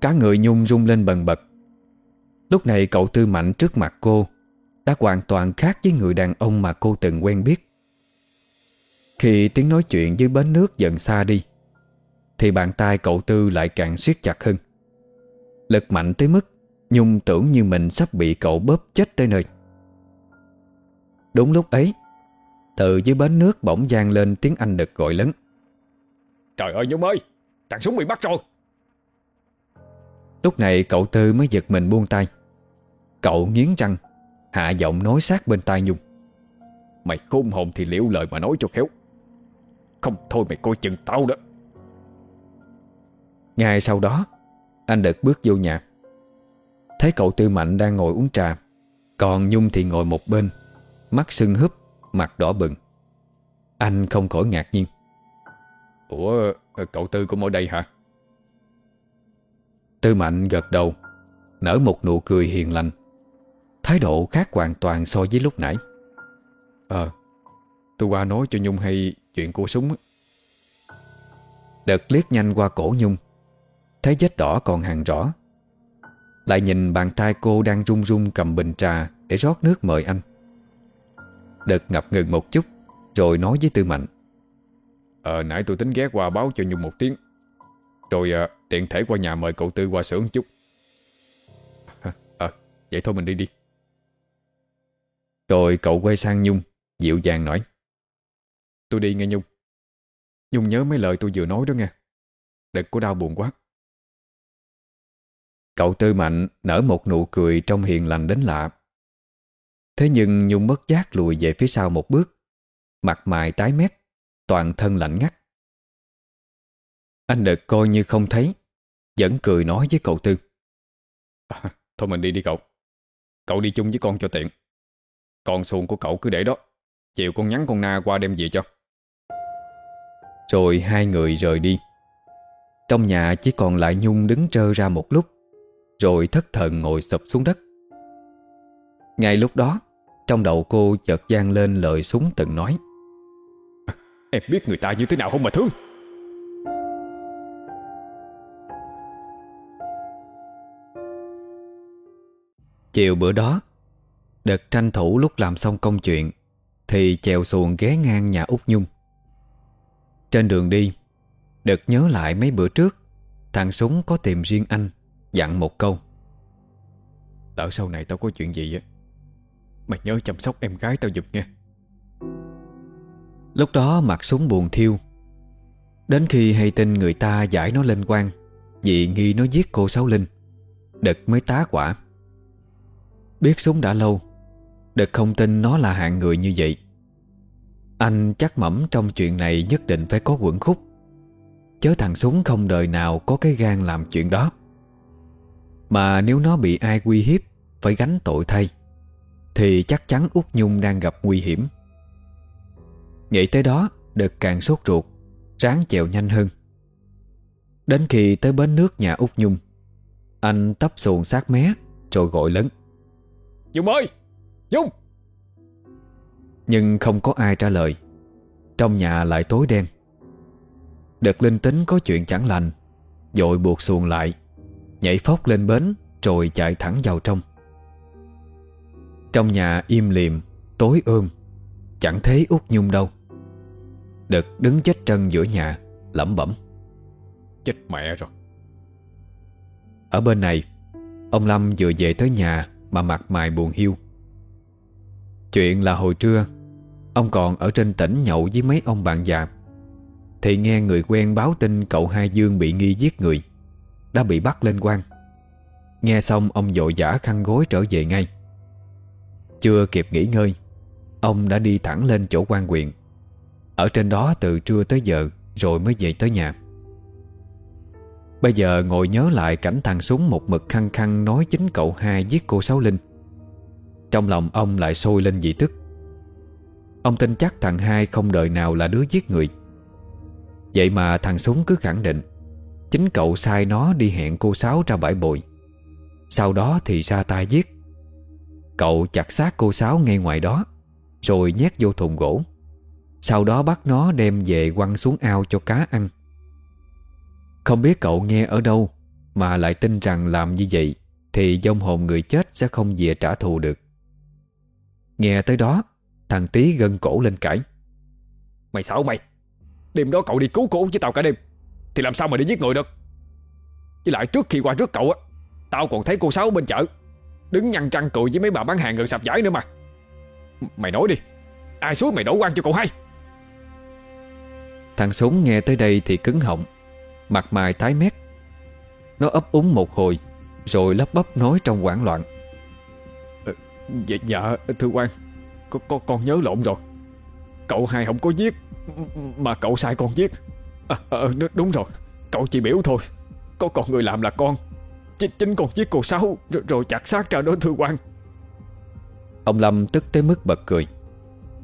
Cả người Nhung rung lên bần bật. Lúc này cậu Tư Mạnh trước mặt cô, Đã hoàn toàn khác với người đàn ông mà cô từng quen biết. Khi tiếng nói chuyện dưới bến nước dần xa đi thì bàn tay cậu Tư lại càng siết chặt hơn. Lực mạnh tới mức Nhung tưởng như mình sắp bị cậu bóp chết tới nơi. Đúng lúc ấy Từ dưới bến nước bỗng gian lên tiếng Anh đực gọi lớn. Trời ơi Nhung ơi Thằng súng bị bắt rồi. Lúc này cậu Tư mới giật mình buông tay. Cậu nghiến răng Hạ giọng nói sát bên tai Nhung. Mày khôn hồn thì liễu lời mà nói cho khéo. Không thôi mày coi chừng tao đó Ngay sau đó Anh đợt bước vô nhà. Thấy cậu Tư Mạnh đang ngồi uống trà Còn Nhung thì ngồi một bên Mắt sưng húp Mặt đỏ bừng. Anh không khỏi ngạc nhiên. Ủa cậu Tư cũng ở đây hả? Tư Mạnh gật đầu Nở một nụ cười hiền lành. Thái độ khác hoàn toàn so với lúc nãy. Ờ Tôi qua nói cho Nhung hay chuyện cô súng. Đợt liếc nhanh qua cổ Nhung Thấy vết đỏ còn hàng rõ. Lại nhìn bàn tay cô đang run run cầm bình trà Để rót nước mời anh. Đợt ngập ngừng một chút Rồi nói với Tư Mạnh. Ờ nãy tôi tính ghé qua báo cho Nhung một tiếng. Rồi à, tiện thể qua nhà mời cậu Tư qua xưởng chút. Ờ vậy thôi mình đi đi. Rồi cậu quay sang Nhung Dịu dàng nói. Tôi đi nghe Nhung. Nhung nhớ mấy lời tôi vừa nói đó nghe. Đừng có đau buồn quá Cậu Tư Mạnh nở một nụ cười trong hiền lành đến lạ. Thế nhưng Nhung mất giác lùi về phía sau một bước Mặt mày tái mét Toàn thân lạnh ngắt. Anh Đực coi như không thấy Vẫn cười nói với cậu Tư. À, Thôi mình đi đi cậu. Cậu đi chung với con cho tiện. Còn xuồng của cậu cứ để đó. Chiều con nhắn con Na qua đem về cho. Rồi hai người rời đi. Trong nhà chỉ còn lại Nhung đứng trơ ra một lúc Rồi thất thần ngồi sụp xuống đất. Ngay lúc đó Trong đầu cô chợt gian lên lời súng từng nói. Em biết người ta như thế nào không mà thương? Chiều bữa đó Đợt tranh thủ lúc làm xong công chuyện Thì chèo xuồng ghé ngang nhà út Nhung. Trên đường đi Đợt nhớ lại mấy bữa trước Thằng Súng có tìm riêng anh Dặn một câu. Lỡ sau này tao có chuyện gì á, Mày nhớ chăm sóc em gái tao giùm nghe Lúc đó mặt Súng buồn thiêu. Đến khi hay tin người ta giải nó lên quan, Vì nghi nó giết cô Sáu Linh Đợt mới tá quả. Biết Súng đã lâu Đợt không tin nó là hạng người như vậy. Anh chắc mẩm trong chuyện này nhất định phải có quẩn khúc. Chớ thằng Súng không đời nào có cái gan làm chuyện đó. Mà nếu nó bị ai uy hiếp Phải gánh tội thay Thì chắc chắn út Nhung đang gặp nguy hiểm. Nghĩ tới đó Đợt càng sốt ruột Ráng chèo nhanh hơn. Đến khi tới bến nước nhà út Nhung Anh tấp xuồng sát mé Rồi gọi lớn. Nhung ơi! Nhung! Nhưng không có ai trả lời. Trong nhà lại tối đen. Đợt linh tính có chuyện chẳng lành Dội buộc xuồng lại Nhảy phóc lên bến Rồi chạy thẳng vào trong. Trong nhà im liềm Tối ôm Chẳng thấy út nhung đâu. Đợt đứng chết chân giữa nhà Lẩm bẩm. Chết mẹ rồi. Ở bên này Ông Lâm vừa về tới nhà Mà mặt mày buồn hiu. Chuyện là hồi trưa Ông còn ở trên tỉnh nhậu với mấy ông bạn già. Thì nghe người quen báo tin cậu Hai Dương bị nghi giết người đã bị bắt lên quan. Nghe xong, ông vội vã khăn gối trở về ngay. Chưa kịp nghỉ ngơi, Ông đã đi thẳng lên chỗ quan quyền. Ở trên đó từ trưa tới giờ Rồi mới về tới nhà. Bây giờ ngồi nhớ lại cảnh thằng súng một mực khăng khăng Nói chính cậu hai giết cô Sáu Linh. Trong lòng ông lại sôi lên dị tức. Ông tin chắc thằng hai không đợi nào là đứa giết người. Vậy mà thằng súng cứ khẳng định Chính cậu sai nó đi hẹn cô Sáu ra bãi bồi. Sau đó thì ra tay giết. Cậu chặt xác cô Sáu ngay ngoài đó, Rồi nhét vô thùng gỗ. Sau đó bắt nó đem về quăng xuống ao cho cá ăn. Không biết cậu nghe ở đâu Mà lại tin rằng làm như vậy Thì dông hồn người chết sẽ không về trả thù được. Nghe tới đó, Thằng Tý gân cổ lên cãi. Mày sao mày, Đêm đó cậu đi cứu cô với tao cả đêm. Thì làm sao mà đi giết người được? Với lại trước khi qua trước cậu á Tao còn thấy cô Sáu bên chợ Đứng nhăn trăng cười với mấy bà bán hàng gần sạp giải nữa mà. Mày nói đi Ai suốt mày đổ quan cho cậu hay? Thằng súng nghe tới đây thì cứng họng Mặt mày tái mét. Nó ấp úng một hồi Rồi lắp bắp nói trong hoảng loạn. Dạ, dạ thưa quan con, con, con nhớ lộn rồi. Cậu hai không có giết Mà cậu sai con giết à, à, Đúng rồi. Cậu chỉ biểu thôi. Có còn người làm là con. Chính, chính con giết cô Sáu rồi, rồi chặt xác ra đó thưa quan Ông Lâm tức tới mức bật cười.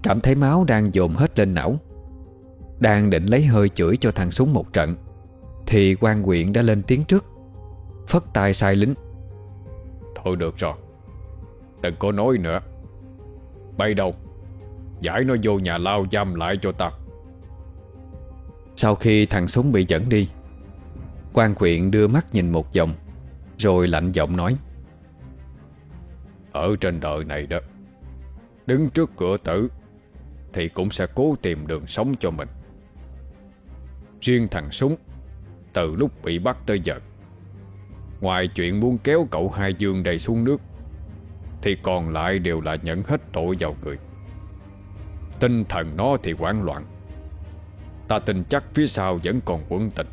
Cảm thấy máu đang dồn hết lên não. Đang định lấy hơi chửi cho thằng súng một trận Thì quan quyện đã lên tiếng trước. Phất tay sai lính. Thôi được rồi. Đừng có nói nữa. Bay đâu. Giải nó vô nhà lao giam lại cho ta sau khi thằng súng bị dẫn đi, quan quyện đưa mắt nhìn một vòng, Rồi lạnh giọng nói, Ở trên đời này đó, Đứng trước cửa tử Thì cũng sẽ cố tìm đường sống cho mình. Riêng thằng Súng, Từ lúc bị bắt tới giờ, Ngoài chuyện muốn kéo cậu hai dương đầy xuống nước, Thì còn lại đều là nhận hết tội vào người. Tinh thần nó thì hoảng loạn Ta tin chắc phía sau vẫn còn quấn tình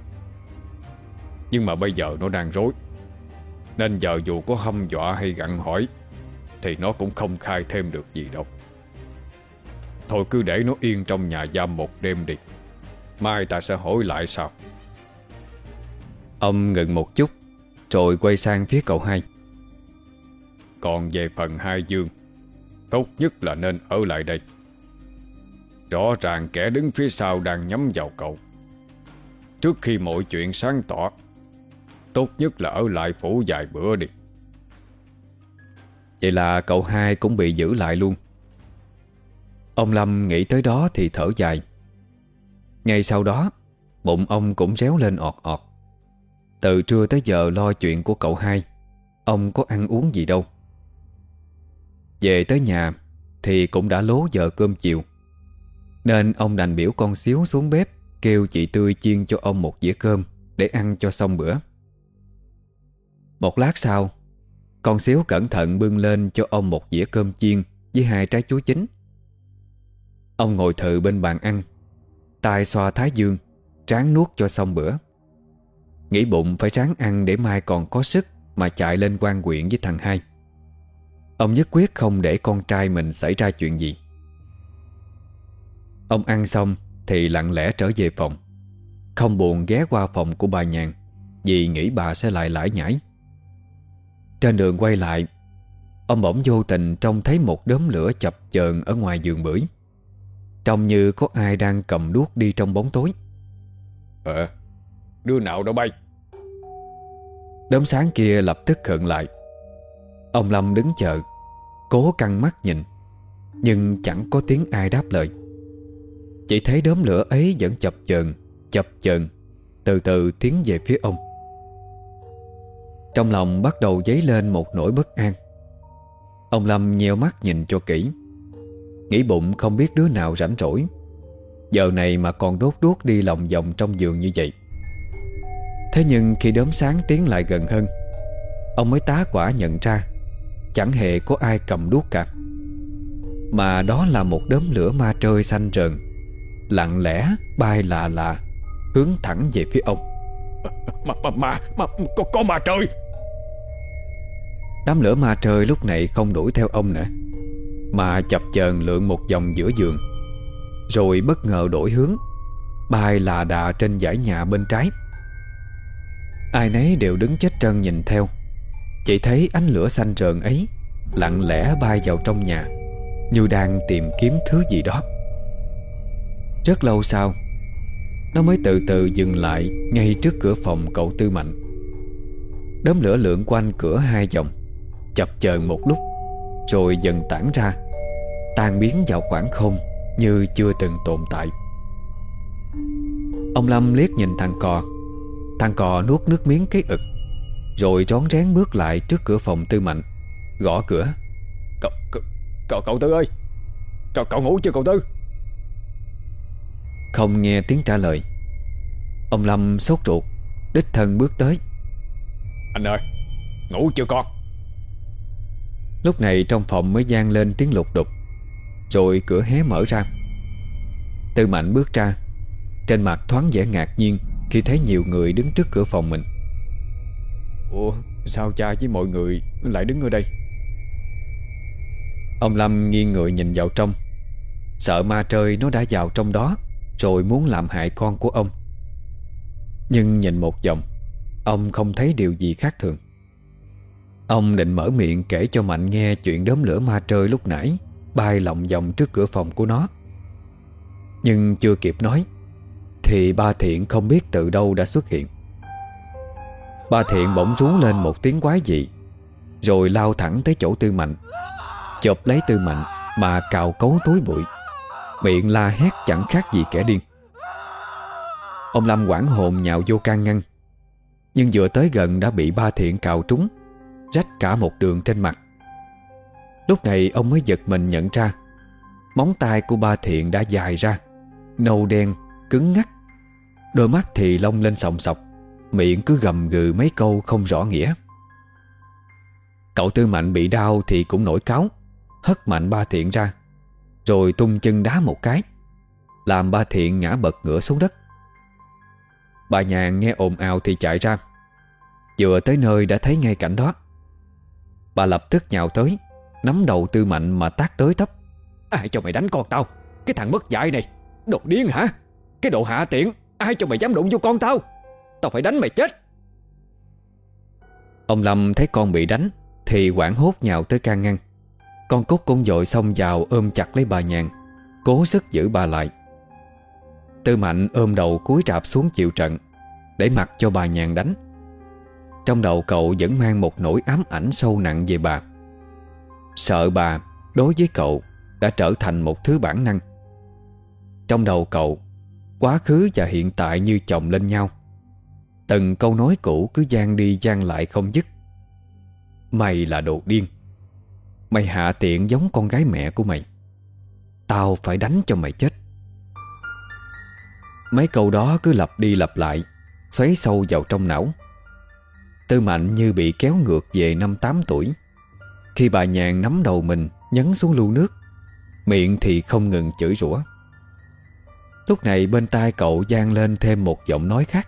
Nhưng mà bây giờ nó đang rối. Nên giờ dù có hâm dọa hay gặn hỏi Thì nó cũng không khai thêm được gì đâu. Thôi cứ để nó yên trong nhà giam một đêm đi. Mai ta sẽ hỏi lại sao Ông ngừng một chút Rồi quay sang phía cậu hai. Còn về phần hai dương Tốt nhất là nên ở lại đây Rõ ràng kẻ đứng phía sau đang nhắm vào cậu. Trước khi mọi chuyện sáng tỏ, Tốt nhất là ở lại phủ vài bữa đi. Vậy là cậu hai cũng bị giữ lại luôn. Ông Lâm nghĩ tới đó thì thở dài. Ngay sau đó, Bụng ông cũng réo lên ọt ọt. Từ trưa tới giờ lo chuyện của cậu hai, Ông có ăn uống gì đâu. Về tới nhà Thì cũng đã lố giờ cơm chiều. Nên ông đành biểu con xíu xuống bếp, Kêu chị Tươi chiên cho ông một dĩa cơm Để ăn cho xong bữa. Một lát sau, Con xíu cẩn thận bưng lên cho ông một dĩa cơm chiên Với hai trái chuối chín. Ông ngồi thự bên bàn ăn, tay xoa thái dương, Tráng nuốt cho xong bữa. Nghĩ bụng phải ráng ăn để mai còn có sức Mà chạy lên quan quyện với thằng hai. Ông nhất quyết không để con trai mình xảy ra chuyện gì. Ông ăn xong Thì lặng lẽ trở về phòng. Không buồn ghé qua phòng của bà nhàn Vì nghĩ bà sẽ lại lải nhải. Trên đường quay lại Ông bỗng vô tình trông thấy một đốm lửa chập chờn ở ngoài giường bưởi. Trông như có ai đang cầm đuốc đi trong bóng tối. Ờ Đứa nào đó bay? Đốm sáng kia lập tức khựng lại. Ông Lâm đứng chờ Cố căng mắt nhìn Nhưng chẳng có tiếng ai đáp lời chỉ thấy đốm lửa ấy vẫn chập chờn Chập chờn. Từ từ tiến về phía ông. Trong lòng bắt đầu dấy lên một nỗi bất an. Ông Lâm nheo mắt nhìn cho kỹ. Nghĩ bụng không biết đứa nào rảnh rỗi. Giờ này mà còn đốt đuốc đi lòng vòng trong giường như vậy. Thế nhưng khi đốm sáng tiến lại gần hơn, Ông mới tá quả nhận ra, Chẳng hề có ai cầm đuốc cả. Mà đó là một đốm lửa ma trơi xanh rờn. Lặng lẽ bay lạ lạ Hướng thẳng về phía ông. Mà, mà, mà, mà có, có ma trời. Đám lửa ma trời lúc này không đuổi theo ông nữa Mà chập chờn lượn một vòng giữa giường Rồi bất ngờ đổi hướng Bay là đà trên dãy nhà bên trái. Ai nấy đều đứng chết trân nhìn theo Chỉ thấy ánh lửa xanh rờn ấy Lặng lẽ bay vào trong nhà Như đang tìm kiếm thứ gì đó rất lâu sau Nó mới từ từ dừng lại Ngay trước cửa phòng cậu Tư Mạnh. Đốm lửa lượn quanh cửa hai vòng Chập chờn một lúc Rồi dần tản ra Tan biến vào khoảng không Như chưa từng tồn tại. Ông Lâm liếc nhìn thằng cò. Thằng cò nuốt nước miếng cái ực Rồi rón rén bước lại trước cửa phòng Tư Mạnh Gõ cửa. Cậu, cậu, cậu, cậu Tư ơi! Cậu, cậu ngủ chưa cậu Tư? Không nghe tiếng trả lời. Ông Lâm sốt ruột Đích thân bước tới. Anh ơi Ngủ chưa con? Lúc này trong phòng mới gian lên tiếng lục đục Rồi cửa hé mở ra. Tư Mạnh bước ra Trên mặt thoáng vẻ ngạc nhiên Khi thấy nhiều người đứng trước cửa phòng mình. Ủa sao cha với mọi người lại đứng ở đây? Ông Lâm nghiêng người nhìn vào trong Sợ ma trời nó đã vào trong đó rồi muốn làm hại con của ông. Nhưng nhìn một vòng, Ông không thấy điều gì khác thường. Ông định mở miệng kể cho Mạnh nghe Chuyện đốm lửa ma trời lúc nãy, Bay lòng vòng trước cửa phòng của nó. Nhưng chưa kịp nói, Thì ba thiện không biết từ đâu đã xuất hiện. Ba thiện bỗng rú lên một tiếng quái dị, Rồi lao thẳng tới chỗ tư mạnh, Chộp lấy tư mạnh Mà cào cấu túi bụi. Miệng la hét chẳng khác gì kẻ điên. Ông Lâm quảng hồn nhào vô can ngăn. Nhưng vừa tới gần đã bị ba thiện cào trúng Rách cả một đường trên mặt. Lúc này ông mới giật mình nhận ra Móng tay của ba thiện đã dài ra Nâu đen, cứng ngắc. Đôi mắt thì lông lên sòng sọc Miệng cứ gầm gừ mấy câu không rõ nghĩa. Cậu tư mạnh bị đau thì cũng nổi cáo Hất mạnh ba thiện ra. Rồi tung chân đá một cái, Làm ba thiện ngã bật ngửa xuống đất. Bà nhàn nghe ồn ào thì chạy ra, Vừa tới nơi đã thấy ngay cảnh đó. Bà lập tức nhào tới, Nắm đầu tư mạnh mà tác tới tấp. Ai cho mày đánh con tao? Cái thằng mất dạy này Đồ điên hả? Cái độ hạ tiện, Ai cho mày dám đụng vô con tao? Tao phải đánh mày chết. Ông Lâm thấy con bị đánh Thì quảng hốt nhào tới can ngăn. Con cúc cũng dội xông vào ôm chặt lấy bà nhàn, Cố sức giữ bà lại. Tư Mạnh ôm đầu cúi rạp xuống chịu trận, Để mặc cho bà nhàn đánh. Trong đầu cậu vẫn mang một nỗi ám ảnh sâu nặng về bà. Sợ bà đối với cậu đã trở thành một thứ bản năng. Trong đầu cậu, Quá khứ và hiện tại như chồng lên nhau. Từng câu nói cũ cứ gian đi gian lại không dứt. Mày là đồ điên. Mày hạ tiện giống con gái mẹ của mày. Tao phải đánh cho mày chết. Mấy câu đó cứ lặp đi lặp lại, Xoáy sâu vào trong não. Tư mạnh như bị kéo ngược về năm tám tuổi. Khi bà nhàn nắm đầu mình, Nhấn xuống lưu nước, Miệng thì không ngừng chửi rủa. Lúc này bên tai cậu gian lên thêm một giọng nói khác.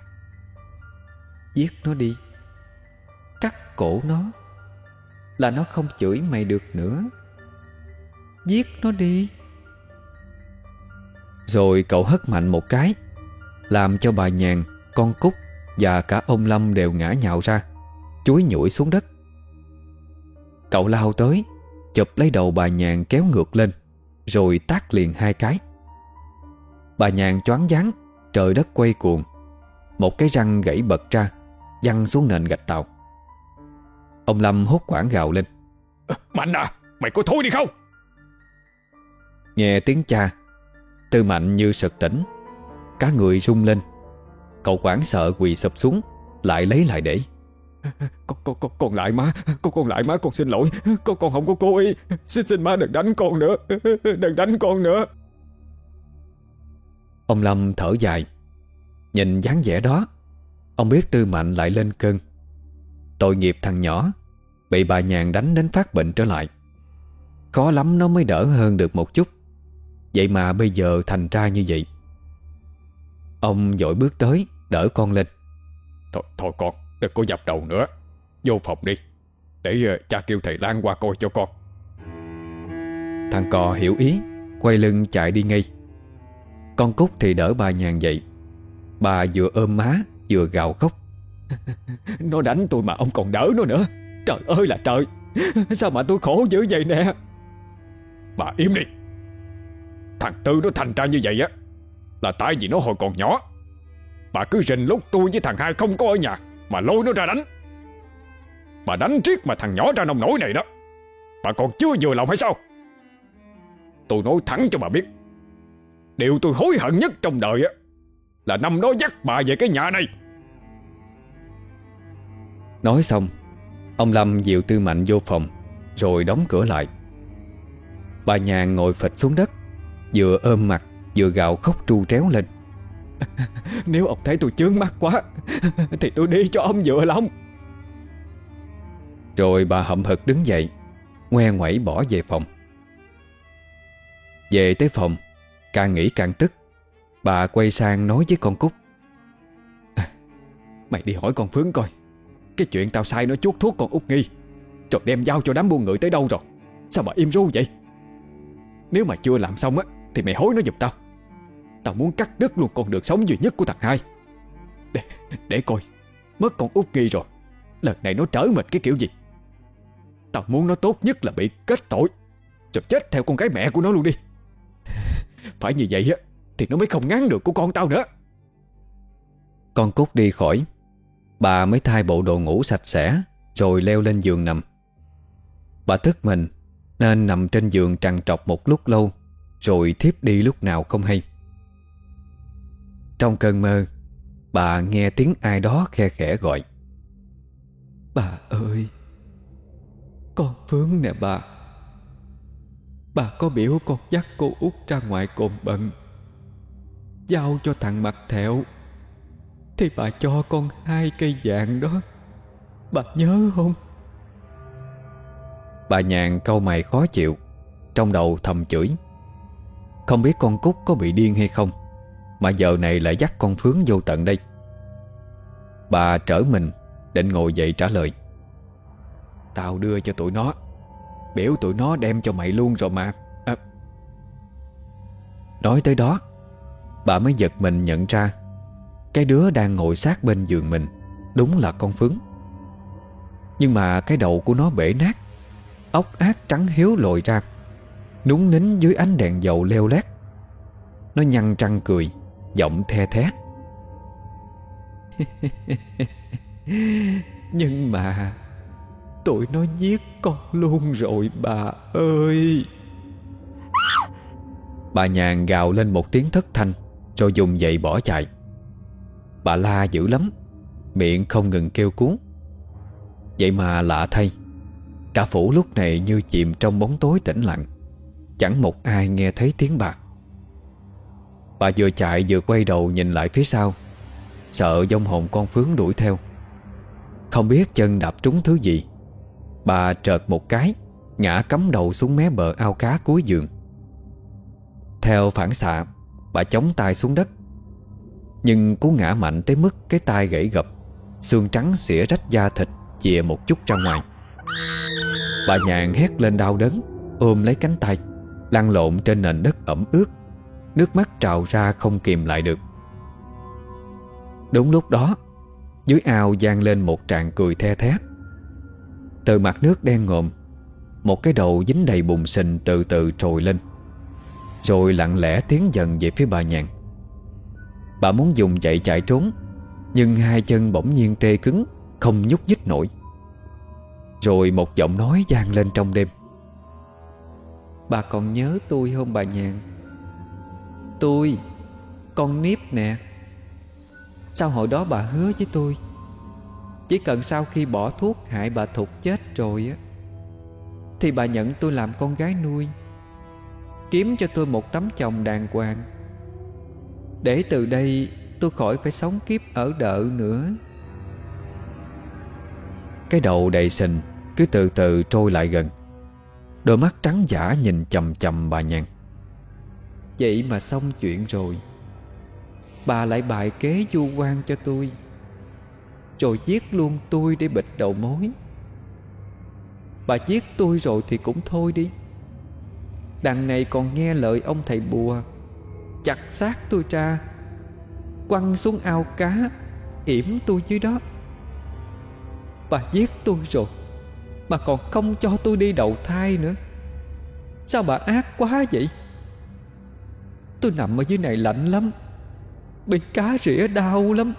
Giết nó đi. Cắt cổ nó. Là nó không chửi mày được nữa. Giết nó đi. Rồi cậu hất mạnh một cái Làm cho bà nhàn, con Cúc Và cả ông Lâm đều ngã nhào ra Chuối nhủi xuống đất. Cậu lao tới Chụp lấy đầu bà nhàn kéo ngược lên Rồi tác liền hai cái. Bà nhàn choáng váng Trời đất quay cuồng Một cái răng gãy bật ra Văng xuống nền gạch tàu. Ông Lâm hốt quảng gào lên. Mạnh à Mày có thôi đi không? Nghe tiếng cha Tư mạnh như sực tỉnh. Cả người rung lên. Cậu quảng sợ quỳ sụp xuống Lại lấy lại để. Con, con, con, con lại má Con con lại má con xin lỗi. Con con không có cố ý. Xin xin má đừng đánh con nữa. Đừng đánh con nữa. Ông Lâm thở dài. Nhìn dáng vẻ đó Ông biết Tư Mạnh lại lên cơn. Tội nghiệp thằng nhỏ Bị bà nhàn đánh đến phát bệnh trở lại. Khó lắm nó mới đỡ hơn được một chút. Vậy mà bây giờ thành ra như vậy. Ông dội bước tới Đỡ con lên. Thôi, thôi con Đừng có dập đầu nữa. Vô phòng đi. Để uh, cha kêu thầy Lan qua coi cho con. Thằng cò hiểu ý Quay lưng chạy đi ngay. Con Cúc thì đỡ bà nhàn dậy. Bà vừa ôm má vừa gào khóc. Nó đánh tôi mà ông còn đỡ nó nữa Trời ơi là trời. Sao mà tôi khổ dữ vậy nè? Bà im đi. Thằng Tư nó thành ra như vậy á, Là tại vì nó hồi còn nhỏ. Bà cứ rình lúc tôi với thằng hai không có ở nhà, Mà lôi nó ra đánh. Bà đánh riết mà thằng nhỏ ra nông nổi này đó. Bà còn chưa vừa lòng hay sao? Tôi nói thẳng cho bà biết. Điều tôi hối hận nhất trong đời á, Là năm đó dắt bà về cái nhà này. Nói xong Ông Lâm dịu Tư Mạnh vô phòng Rồi đóng cửa lại. Bà nhàn ngồi phịch xuống đất Vừa ôm mặt Vừa gào khóc tru tréo lên. Nếu ông thấy tôi chướng mắt quá Thì tôi đi cho ông vừa lòng. Rồi bà hậm hực đứng dậy Ngoe ngoẩy bỏ về phòng. Về tới phòng Càng nghĩ càng tức Bà quay sang nói với con Cúc. Mày đi hỏi con Phướng coi cái chuyện tao sai nó chuốt thuốc con út nghi. Rồi đem giao cho đám buôn người tới đâu rồi? Sao mà im ru vậy? Nếu mà chưa làm xong á Thì mày hối nó giùm tao. Tao muốn cắt đứt luôn con đường sống duy nhất của thằng hai. Để, để coi Mất con út nghi rồi Lần này nó trở mình cái kiểu gì? Tao muốn nó tốt nhất là bị kết tội Rồi chết theo con gái mẹ của nó luôn đi. Phải như vậy á Thì nó mới không ngán được của con tao nữa. Con Cúc đi khỏi. Bà mới thay bộ đồ ngủ sạch sẽ, Rồi leo lên giường nằm. Bà tức mình, Nên nằm trên giường trằn trọc một lúc lâu, Rồi thiếp đi lúc nào không hay. Trong cơn mơ, Bà nghe tiếng ai đó khe khẽ gọi. Bà ơi Con Phương nè bà. Bà có biểu con dắt cô út ra ngoài cồn bận, Giao cho thằng mặt thẹo. Thì bà cho con hai cây vàng đó. Bà nhớ không? Bà nhàn câu mày khó chịu, Trong đầu thầm chửi. Không biết con Cúc có bị điên hay không, Mà giờ này lại dắt con Phướng vô tận đây. Bà trở mình, Định ngồi dậy trả lời. Tao đưa cho tụi nó, Biểu tụi nó đem cho mày luôn rồi mà. À. Nói tới đó, Bà mới giật mình nhận ra cái đứa đang ngồi sát bên giường mình, Đúng là con Phướng. Nhưng mà cái đầu của nó bể nát, Ốc ác trắng hiếu lồi ra, Núng nính dưới ánh đèn dầu leo lét. Nó nhăn trăng cười, Giọng the thé. Nhưng mà Tụi nó giết con luôn rồi, bà ơi. Bà nhàn gào lên một tiếng thất thanh, Rồi dùng dậy bỏ chạy. Bà la dữ lắm. Miệng không ngừng kêu cứu. Vậy mà lạ thay, Cả phủ lúc này như chìm trong bóng tối tĩnh lặng. Chẳng một ai nghe thấy tiếng bà. Bà vừa chạy vừa quay đầu nhìn lại phía sau, Sợ dông hồn con phướng đuổi theo. Không biết chân đạp trúng thứ gì, Bà trợt một cái, Ngã cắm đầu xuống mé bờ ao cá cuối giường. Theo phản xạ, Bà chống tay xuống đất. Nhưng cú ngã mạnh tới mức Cái tai gãy gập, Xương trắng xỉa rách da thịt Chìa một chút ra ngoài. Bà nhàn hét lên đau đớn, Ôm lấy cánh tay, Lăn lộn trên nền đất ẩm ướt. Nước mắt trào ra không kìm lại được. Đúng lúc đó, Dưới ao gian lên một tràng cười the thé. Từ mặt nước đen ngòm, Một cái đầu dính đầy bùn sình từ từ trồi lên, Rồi lặng lẽ tiến dần về phía bà nhàn Bà muốn dùng dậy chạy trốn. Nhưng hai chân bỗng nhiên tê cứng, Không nhúc nhích nổi. Rồi một giọng nói gian lên trong đêm. Bà còn nhớ tôi không, bà nhàn? Tôi, Con nếp nè. Sao hồi đó bà hứa với tôi? Chỉ cần sau khi bỏ thuốc hại bà Thục chết rồi á, Thì bà nhận tôi làm con gái nuôi. Kiếm cho tôi một tấm chồng đàng hoàng. Để từ đây tôi khỏi phải sống kiếp ở đợ nữa. Cái đầu đầy sình Cứ từ từ trôi lại gần. Đôi mắt trắng giả nhìn chầm chầm bà nhàn. Vậy mà xong chuyện rồi. Bà lại bài kế du quan cho tôi. Rồi giết luôn tôi để bịt đầu mối. Bà giết tôi rồi thì cũng thôi đi. Đằng này còn nghe lời ông thầy bùa Chặt xác tôi ra. Quăng xuống ao cá yểm tôi dưới đó. Bà giết tôi rồi Mà còn không cho tôi đi đầu thai nữa. Sao bà ác quá vậy? Tôi nằm ở dưới này lạnh lắm Bị cá rỉa đau lắm.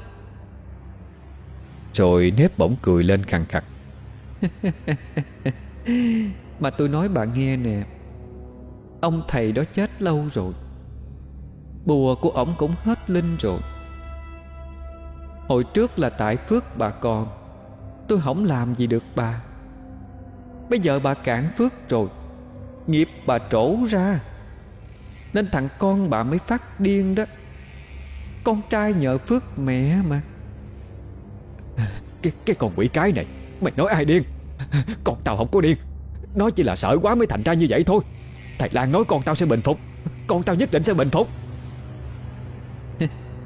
Rồi nếp bỗng cười lên khằng khặt Mà tôi nói bà nghe nè Ông thầy đó chết lâu rồi Bùa của ổng cũng hết linh rồi. Hồi trước là tại phước bà còn Tôi không làm gì được bà. Bây giờ bà cản phước rồi Nghiệp bà trổ ra Nên thằng con bà mới phát điên đó. Con trai nhờ phước mẹ mà. Cái, cái con quỷ cái này Mày nói ai điên? Con tao không có điên Nó chỉ là sợ quá mới thành ra như vậy thôi. Thầy Lan nói con tao sẽ bình phục Con tao nhất định sẽ bình phục.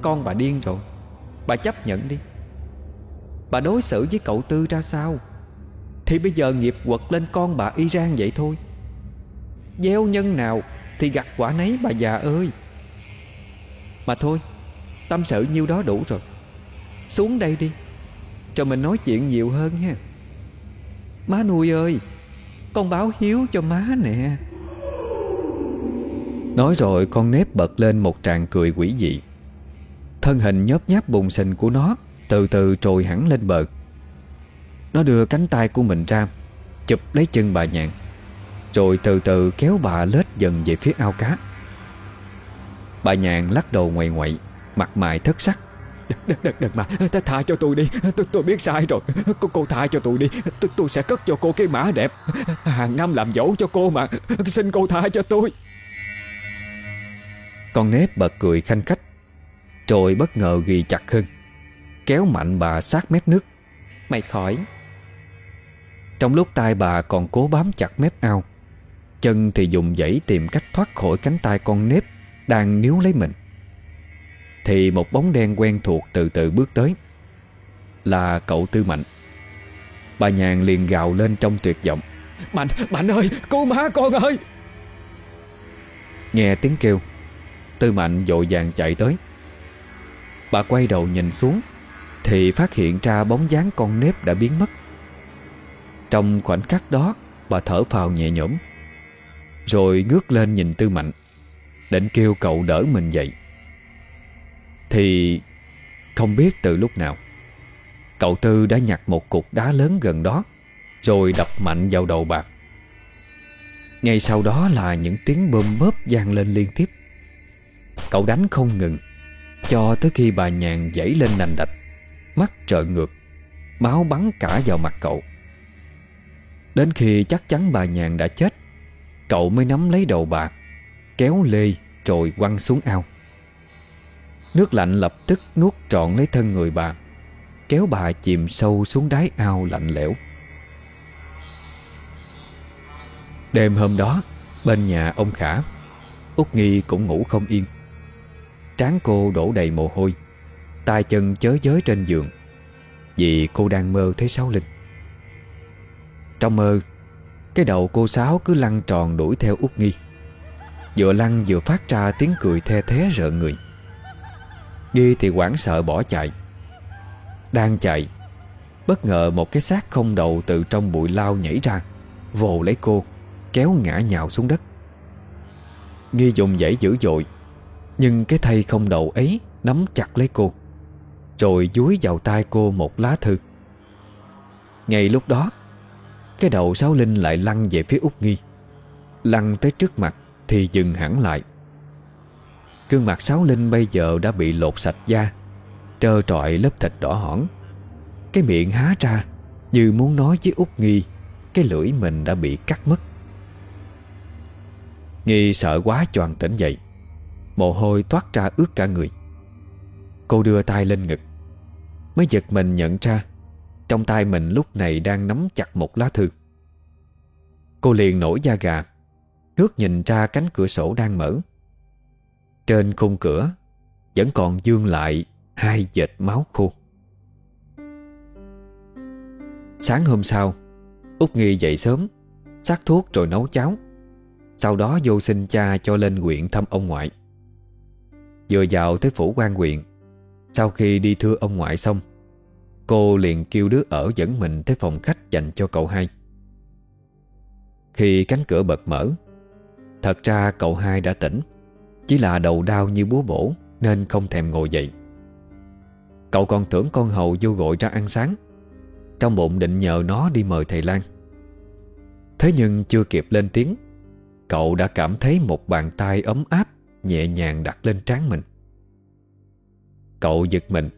Con bà điên rồi. Bà chấp nhận đi. Bà đối xử với cậu Tư ra sao? Thì bây giờ nghiệp quật lên con bà y rang vậy thôi. Gieo nhân nào Thì gặt quả nấy bà già ơi. Mà thôi, Tâm sự nhiêu đó đủ rồi. Xuống đây đi cho mình nói chuyện nhiều hơn ha. Má nuôi ơi, Con báo hiếu cho má nè. Nói rồi con nếp bật lên một tràng cười quỷ dị. Thân hình nhớp nháp bùng sình của nó Từ từ trồi hẳn lên bờ. Nó đưa cánh tay của mình ra Chụp lấy chân bà nhạn Rồi từ từ kéo bà lết dần về phía ao cá. Bà nhàn lắc đầu ngoại ngoại Mặt mày thất sắc. Đừng, đừng, đừng mà Tha cho tôi đi Tôi, tôi biết sai rồi. Cô, cô tha cho tôi đi tôi, tôi sẽ cất cho cô cái mã đẹp. Hàng năm làm dỗ cho cô mà Xin cô tha cho tôi. Con nếp bật cười khanh khách Rồi bất ngờ ghi chặt hơn Kéo mạnh bà sát mép nước. Mày khỏi. Trong lúc tay bà còn cố bám chặt mép ao Chân thì dùng dãy tìm cách thoát khỏi cánh tay con nếp Đang níu lấy mình. Thì một bóng đen quen thuộc từ từ bước tới. Là cậu Tư Mạnh. Bà nhàn liền gào lên trong tuyệt vọng. Mạnh, Mạnh ơi, cô má con ơi! Nghe tiếng kêu Tư Mạnh dội vàng chạy tới Bà quay đầu nhìn xuống, Thì phát hiện ra bóng dáng con nếp đã biến mất. Trong khoảnh khắc đó, Bà thở phào nhẹ nhõm, Rồi ngước lên nhìn Tư Mạnh, Định kêu cậu đỡ mình dậy. Thì Không biết từ lúc nào, Cậu Tư đã nhặt một cục đá lớn gần đó, Rồi đập mạnh vào đầu bà. Ngay sau đó là những tiếng bơm bóp vang lên liên tiếp. Cậu đánh không ngừng cho tới khi bà nhàn dãy lên nành đạch, Mắt trợn ngược, Máu bắn cả vào mặt cậu. Đến khi chắc chắn bà nhàn đã chết, Cậu mới nắm lấy đầu bà, Kéo lê rồi quăng xuống ao. Nước lạnh lập tức nuốt trọn lấy thân người bà, Kéo bà chìm sâu xuống đáy ao lạnh lẽo. Đêm hôm đó, Bên nhà ông Khả Út Nghi cũng ngủ không yên. Trán cô đổ đầy mồ hôi, tay chân chớ giới trên giường, Vì cô đang mơ thấy Sáu Linh. Trong mơ, Cái đầu cô Sáu cứ lăn tròn đuổi theo Út Nghi. Vừa lăn vừa phát ra tiếng cười the thế rợn người. Nghi thì hoảng sợ bỏ chạy. Đang chạy, Bất ngờ một cái xác không đầu từ trong bụi lao nhảy ra, Vồ lấy cô, Kéo ngã nhào xuống đất. Nghi dùng dãy dữ dội nhưng cái thay không đầu ấy Nắm chặt lấy cô, Rồi dúi vào tay cô một lá thư. Ngay lúc đó, Cái đầu Sáu Linh lại lăn về phía Út Nghi. Lăn tới trước mặt Thì dừng hẳn lại. Gương mặt Sáu Linh bây giờ đã bị lột sạch da, Trơ trọi lớp thịt đỏ hỏn. Cái miệng há ra Như muốn nói với Út Nghi, Cái lưỡi mình đã bị cắt mất. Nghi sợ quá choàng tỉnh dậy. Mồ hôi toát ra ướt cả người. Cô đưa tay lên ngực, Mới giật mình nhận ra Trong tay mình lúc này đang nắm chặt một lá thư. Cô liền nổi da gà, Ngước nhìn ra cánh cửa sổ đang mở. Trên khung cửa Vẫn còn dương lại Hai vệt máu khô. Sáng hôm sau Út Nghi dậy sớm, Sắc thuốc rồi nấu cháo, Sau đó vô xin cha cho lên huyện thăm ông ngoại. Vừa vào tới phủ quan huyện. Sau khi đi thưa ông ngoại xong, Cô liền kêu đứa ở dẫn mình tới phòng khách dành cho cậu hai. Khi cánh cửa bật mở, Thật ra cậu hai đã tỉnh, Chỉ là đầu đau như búa bổ Nên không thèm ngồi dậy. Cậu còn tưởng con hầu vô gọi ra ăn sáng, Trong bụng định nhờ nó đi mời thầy Lan. Thế nhưng chưa kịp lên tiếng, Cậu đã cảm thấy một bàn tay ấm áp Nhẹ nhàng đặt lên trán mình. Cậu giật mình,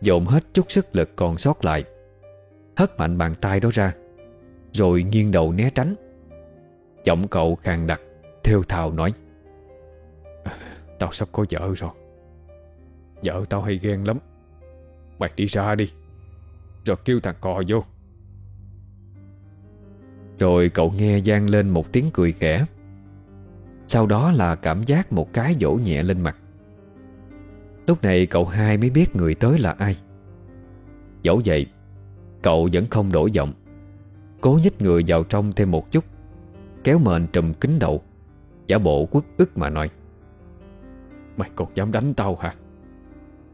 Dồn hết chút sức lực còn sót lại, Hất mạnh bàn tay đó ra, Rồi nghiêng đầu né tránh. Giọng cậu khàn đặc Theo thào nói, Tao sắp có vợ rồi. Vợ tao hay ghen lắm. Mày đi ra đi, Rồi kêu thằng cò vô. Rồi cậu nghe gian lên một tiếng cười khẽ. Sau đó là cảm giác một cái vỗ nhẹ lên mặt. Lúc này cậu hai mới biết người tới là ai. Dẫu vậy, Cậu vẫn không đổi giọng, Cố nhích người vào trong thêm một chút, Kéo mền trùm kính đầu, Giả bộ quất ức mà nói. Mày còn dám đánh tao hả?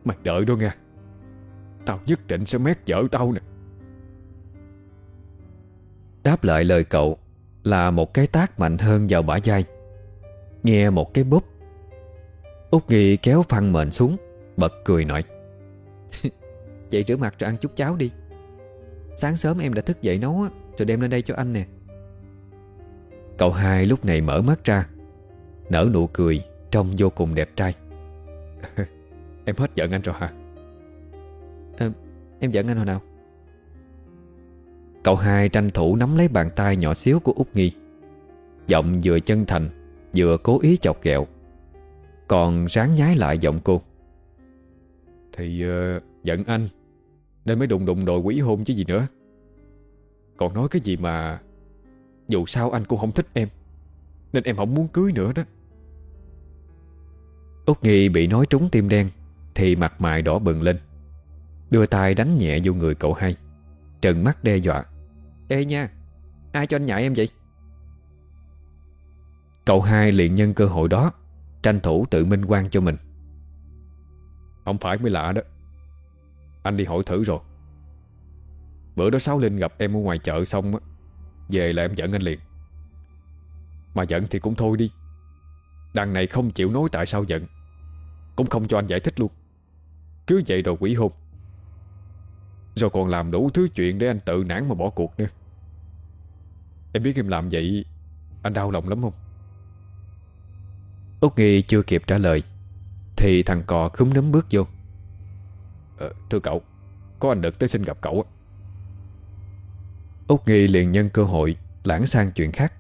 Mày đợi đó nha Tao nhất định sẽ mét vợ tao nè. Đáp lại lời cậu Là một cái tác mạnh hơn vào bả vai. Nghe một cái búp. Út Nghi kéo phăng mền xuống Bật cười nói Vậy rửa mặt rồi ăn chút cháo đi. Sáng sớm em đã thức dậy nấu á, Rồi đem lên đây cho anh nè. Cậu hai lúc này mở mắt ra Nở nụ cười Trông vô cùng đẹp trai. Em hết giận anh rồi hả? À, Em giận anh hồi nào? Cậu hai tranh thủ nắm lấy bàn tay nhỏ xíu của Út Nghi Giọng vừa chân thành Vừa cố ý chọc ghẹo Còn ráng nhái lại giọng cô. Thì uh, giận anh Nên mới đụng đụng đòi quỷ hôn chứ gì nữa. Còn nói cái gì mà Dù sao anh cũng không thích em Nên em không muốn cưới nữa đó. Út Nghi bị nói trúng tim đen Thì mặt mày đỏ bừng lên Đưa tay đánh nhẹ vô người cậu hai Trần mắt đe dọa. Ê nha Ai cho anh nhại em vậy? Cậu hai liền nhân cơ hội đó, Tranh thủ tự minh quan cho mình. Không phải mới lạ đó. Anh đi hỏi thử rồi. Bữa đó Sáu Linh gặp em ở ngoài chợ xong á, Về là em giận anh liền. Mà giận thì cũng thôi đi. Đằng này không chịu nói tại sao giận, Cũng không cho anh giải thích luôn. Cứ vậy rồi quỷ hôn. Rồi còn làm đủ thứ chuyện để anh tự nản mà bỏ cuộc nữa. Em biết em làm vậy, Anh đau lòng lắm không? Út Nghi chưa kịp trả lời Thì thằng cò khúm núm bước vô. Ờ, Thưa cậu Có anh Đực tới xin gặp cậu Út Nghi liền nhân cơ hội Lãng sang chuyện khác.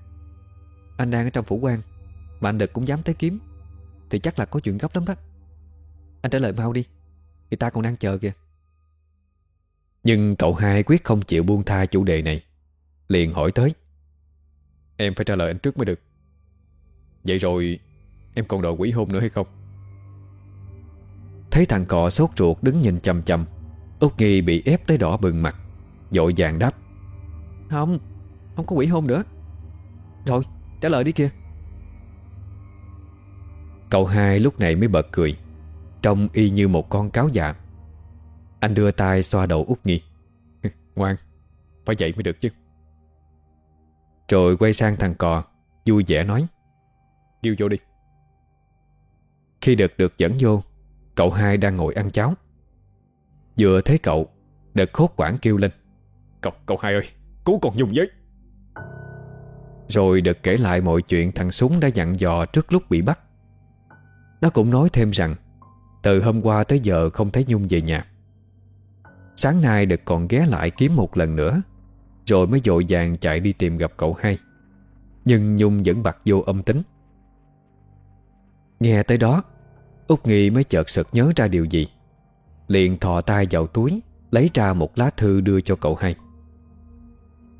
Anh đang ở trong phủ quan Mà anh Đực cũng dám tới kiếm Thì chắc là có chuyện gấp lắm đó. Anh trả lời mau đi Người ta còn đang chờ kìa. Nhưng cậu hai quyết không chịu buông tha chủ đề này Liền hỏi tới. Em phải trả lời anh trước mới được. Vậy rồi Em còn đòi quỷ hôn nữa hay không? Thấy thằng cò sốt ruột đứng nhìn chầm chầm Út Nghi bị ép tới đỏ bừng mặt Dội vàng đáp. Không Không có quỷ hôn nữa. Rồi trả lời đi kìa. Cậu hai lúc này mới bật cười Trông y như một con cáo dạ Anh đưa tay xoa đầu Út Nghi. Ngoan Phải vậy mới được chứ. Rồi quay sang thằng cò Vui vẻ nói Kêu vô đi Khi được được dẫn vô Cậu hai đang ngồi ăn cháo. Vừa thấy cậu Đợt khốt quảng kêu lên. Cậu, cậu hai ơi Cứu con dùng với Rồi được kể lại mọi chuyện thằng Súng đã dặn dò trước lúc bị bắt. Nó cũng nói thêm rằng Từ hôm qua tới giờ không thấy Nhung về nhà. Sáng nay được còn ghé lại kiếm một lần nữa Rồi mới dội vàng chạy đi tìm gặp cậu hai. Nhưng Nhung vẫn bặt vô âm tính. Nghe tới đó Út Nghi mới chợt sực nhớ ra điều gì. Liền thò tay vào túi Lấy ra một lá thư đưa cho cậu hai.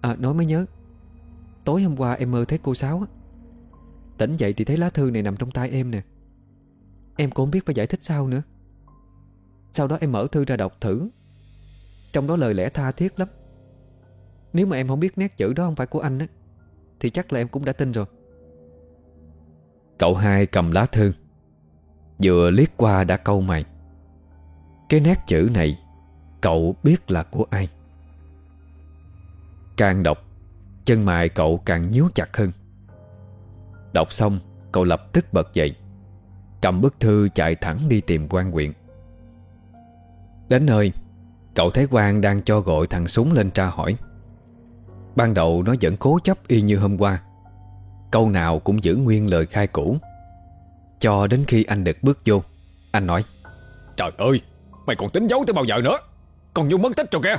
À nói mới nhớ. Tối hôm qua em mơ thấy cô Sáu á. Tỉnh dậy thì thấy lá thư này nằm trong tay em nè. Em cũng không biết phải giải thích sao nữa. Sau đó em mở thư ra đọc thử. Trong đó lời lẽ tha thiết lắm. Nếu mà em không biết nét chữ đó không phải của anh á Thì chắc là em cũng đã tin rồi. Cậu hai cầm lá thư Vừa liếc qua đã câu mày. Cái nét chữ này, Cậu biết là của ai? Càng đọc, Chân mày cậu càng nhíu chặt hơn. Đọc xong, Cậu lập tức bật dậy, Cầm bức thư chạy thẳng đi tìm quan huyện. Đến nơi, Cậu thấy quan đang cho gọi thằng súng lên tra hỏi. Ban đầu nó vẫn cố chấp y như hôm qua, Câu nào cũng giữ nguyên lời khai cũ. Cho đến khi anh được bước vô Anh nói Trời ơi Mày còn tính giấu tới bao giờ nữa? Còn Nhung mất tích rồi kìa.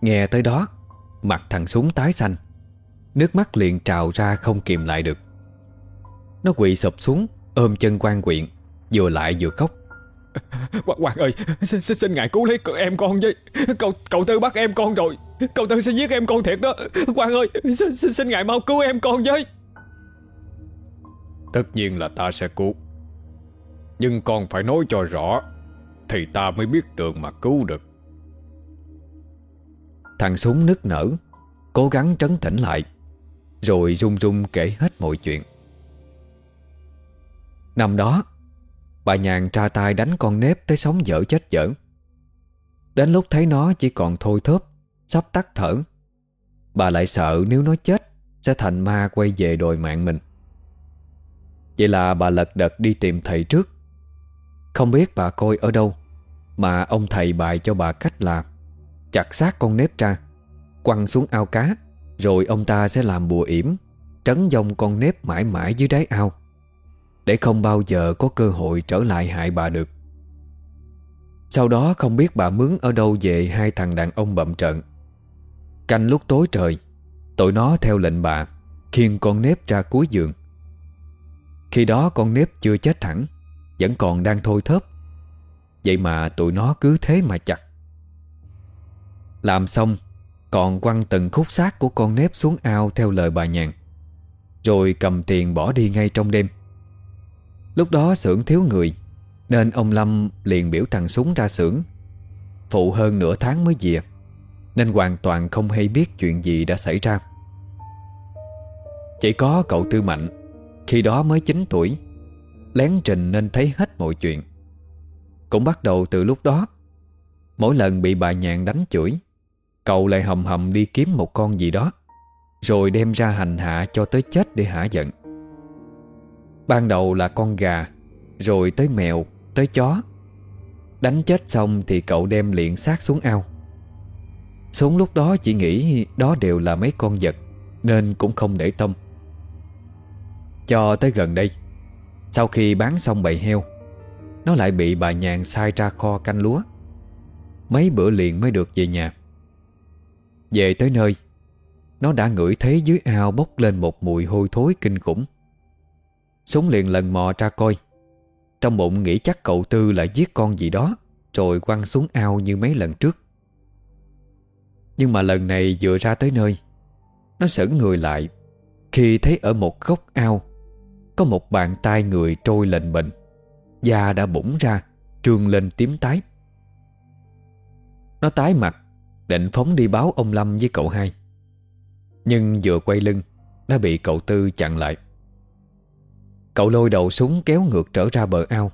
Nghe tới đó Mặt thằng súng tái xanh. Nước mắt liền trào ra không kìm lại được. Nó quỵ sụp xuống Ôm chân quan quyện Vừa lại vừa khóc. Hoàng, Hoàng ơi xin, xin, xin ngài cứu lấy em con với. Cậu cậu Tư bắt em con rồi. Cậu Tư sẽ giết em con thiệt đó. Hoàng ơi xin, xin, xin ngài mau cứu em con với Tất nhiên là ta sẽ cứu. Nhưng con phải nói cho rõ, Thì ta mới biết đường mà cứu được. Thằng súng nức nở, Cố gắng trấn tĩnh lại, Rồi run run kể hết mọi chuyện. Năm đó, Bà nhàn tra tay đánh con nếp Tới sống dở chết dở. Đến lúc thấy nó chỉ còn thôi thớp, Sắp tắt thở, Bà lại sợ nếu nó chết, Sẽ thành ma quay về đòi mạng mình. Vậy là bà lật đật đi tìm thầy trước. Không biết bà coi ở đâu, Mà ông thầy bài cho bà cách làm. Chặt xác con nếp ra, Quăng xuống ao cá, Rồi ông ta sẽ làm bùa yểm, Trấn dông con nếp mãi mãi dưới đáy ao, Để không bao giờ có cơ hội trở lại hại bà được. Sau đó không biết bà mướn ở đâu về hai thằng đàn ông bậm trận Canh lúc tối trời, Tụi nó theo lệnh bà, Khiêng con nếp ra cuối giường. Khi đó con nếp chưa chết hẳn, Vẫn còn đang thôi thớp. Vậy mà tụi nó cứ thế mà chặt. Làm xong, Còn quăng từng khúc xác của con nếp xuống ao Theo lời bà nhàn, Rồi cầm tiền bỏ đi ngay trong đêm. Lúc đó xưởng thiếu người, Nên ông Lâm liền biểu thằng súng ra xưởng. Phụ hơn nửa tháng mới về, Nên hoàn toàn không hay biết chuyện gì đã xảy ra. Chỉ có cậu Tư Mạnh khi đó mới 9 tuổi Lén trình nên thấy hết mọi chuyện. Cũng bắt đầu từ lúc đó Mỗi lần bị bà nhàn đánh chửi Cậu lại hầm hầm đi kiếm một con gì đó Rồi đem ra hành hạ cho tới chết để hả giận. Ban đầu là con gà Rồi tới mèo, tới chó. Đánh chết xong thì cậu đem liện xác xuống ao. Xuống lúc đó chỉ nghĩ đó đều là mấy con vật Nên cũng không để tâm. Cho tới gần đây. Sau khi bán xong bầy heo, Nó lại bị bà nhàn sai ra kho canh lúa. Mấy bữa liền mới được về nhà. Về tới nơi, Nó đã ngửi thấy dưới ao bốc lên một mùi hôi thối kinh khủng. Súng liền lần mò ra coi. Trong bụng nghĩ chắc cậu Tư lại giết con gì đó, Rồi quăng xuống ao như mấy lần trước. Nhưng mà lần này vừa ra tới nơi, Nó sững người lại Khi thấy ở một góc ao có một bàn tay người trôi lệnh bệnh Da đã bủng ra, Trương lên tím tái. Nó tái mặt, Định phóng đi báo ông Lâm với cậu hai. Nhưng vừa quay lưng, Đã bị cậu Tư chặn lại. Cậu lôi đầu súng kéo ngược trở ra bờ ao.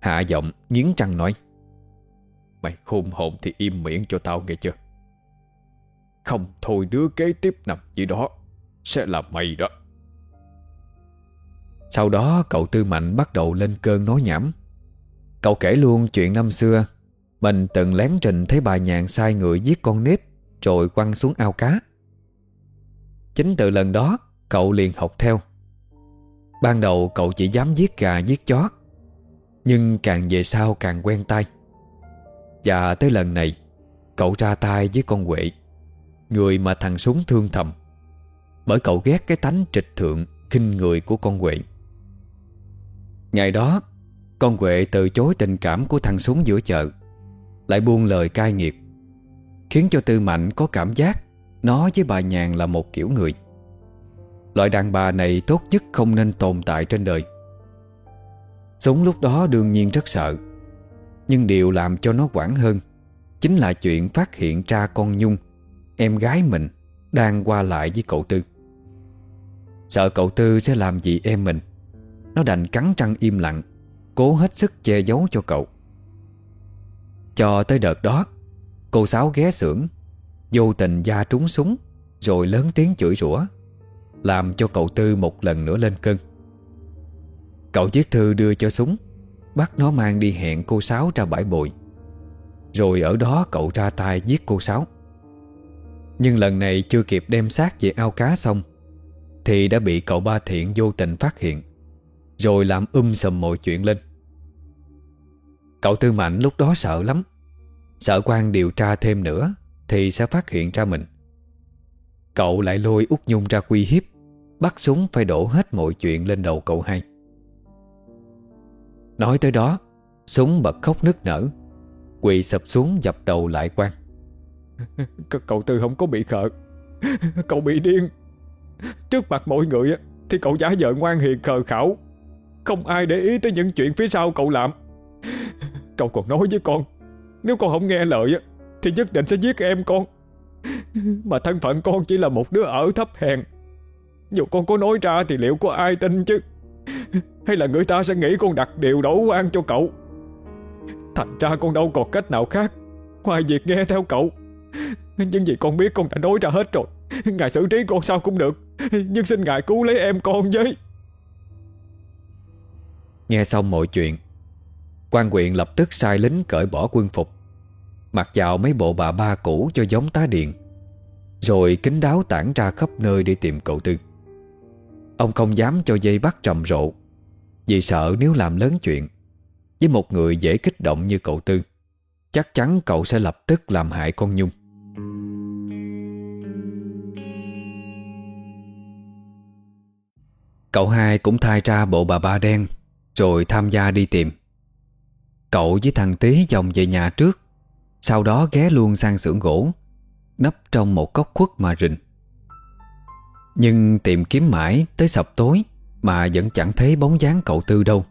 Hạ giọng nghiến răng nói, Mày khôn hồn thì im miệng cho tao nghe chưa? Không thôi đứa kế tiếp nằm dưới đó, Sẽ là mày đó. Sau đó cậu Tư Mạnh bắt đầu lên cơn nói nhảm. Cậu kể luôn chuyện năm xưa, Mình từng lén trình thấy bà nhàn sai người giết con nếp Rồi quăng xuống ao cá. Chính từ lần đó, Cậu liền học theo. Ban đầu cậu chỉ dám giết gà giết chó, Nhưng càng về sau càng quen tay Và tới lần này, Cậu ra tay với con quệ Người mà thằng súng thương thầm. Bởi cậu ghét cái tánh trịch thượng, khinh người của con quệ Ngày đó, Con quệ từ chối tình cảm của thằng súng giữa chợ, Lại buông lời cai nghiệt, Khiến cho Tư Mạnh có cảm giác Nó với bà Nhàn là một kiểu người. Loại đàn bà này tốt nhất không nên tồn tại trên đời. Súng lúc đó đương nhiên rất sợ, Nhưng điều làm cho nó quảng hơn Chính là chuyện phát hiện ra con Nhung, Em gái mình, Đang qua lại với cậu Tư. Sợ cậu Tư sẽ làm gì em mình? Nó đành cắn răng im lặng, Cố hết sức che giấu cho cậu. Cho tới đợt đó, Cô Sáu ghé xưởng, Vô tình da trúng súng, Rồi lớn tiếng chửi rủa, làm cho cậu Tư một lần nữa lên cơn. Cậu viết thư đưa cho súng, Bắt nó mang đi hẹn cô Sáu ra bãi bồi. Rồi ở đó cậu ra tay giết cô Sáu. Nhưng lần này chưa kịp đem xác về ao cá xong, Thì đã bị cậu ba thiện vô tình phát hiện. Rồi làm um sầm mọi chuyện lên. Cậu Tư Mạnh lúc đó sợ lắm. Sợ quan điều tra thêm nữa Thì sẽ phát hiện ra mình. Cậu lại lôi út Nhung ra quy hiếp, Bắt súng phải đổ hết mọi chuyện lên đầu cậu hai. Nói tới đó, Súng bật khóc nức nở, Quỳ sập xuống dập đầu lại quan. Cậu Tư không có bị khờ. Cậu bị điên. Trước mặt mọi người Thì cậu giả vợ ngoan hiền khờ khảo không ai để ý tới những chuyện phía sau cậu làm. Cậu còn nói với con, Nếu con không nghe lời Thì nhất định sẽ giết em con. Mà thân phận con chỉ là một đứa ở thấp hèn. Dù con có nói ra thì liệu có ai tin chứ? Hay là người ta sẽ nghĩ con đặt điều đổ oan cho cậu? Thành ra con đâu còn cách nào khác, Ngoài việc nghe theo cậu. Nhưng vì con biết con đã nói ra hết rồi, Ngài xử trí con sao cũng được. Nhưng xin ngài cứu lấy em con với. Nghe xong mọi chuyện, quan quyện lập tức sai lính cởi bỏ quân phục, Mặc vào mấy bộ bà ba cũ cho giống tá điện Rồi kính đáo tản ra khắp nơi để tìm cậu Tư. Ông không dám cho dây bắt trầm rộ, Vì sợ nếu làm lớn chuyện Với một người dễ kích động như cậu Tư, Chắc chắn cậu sẽ lập tức làm hại con Nhung. Cậu hai cũng thay ra bộ bà ba đen rồi tham gia đi tìm. Cậu với thằng Tý dòng về nhà trước, Sau đó ghé luôn sang xưởng gỗ, Nấp trong một góc khuất mà rình. Nhưng tìm kiếm mãi tới sập tối Mà vẫn chẳng thấy bóng dáng cậu Tư đâu.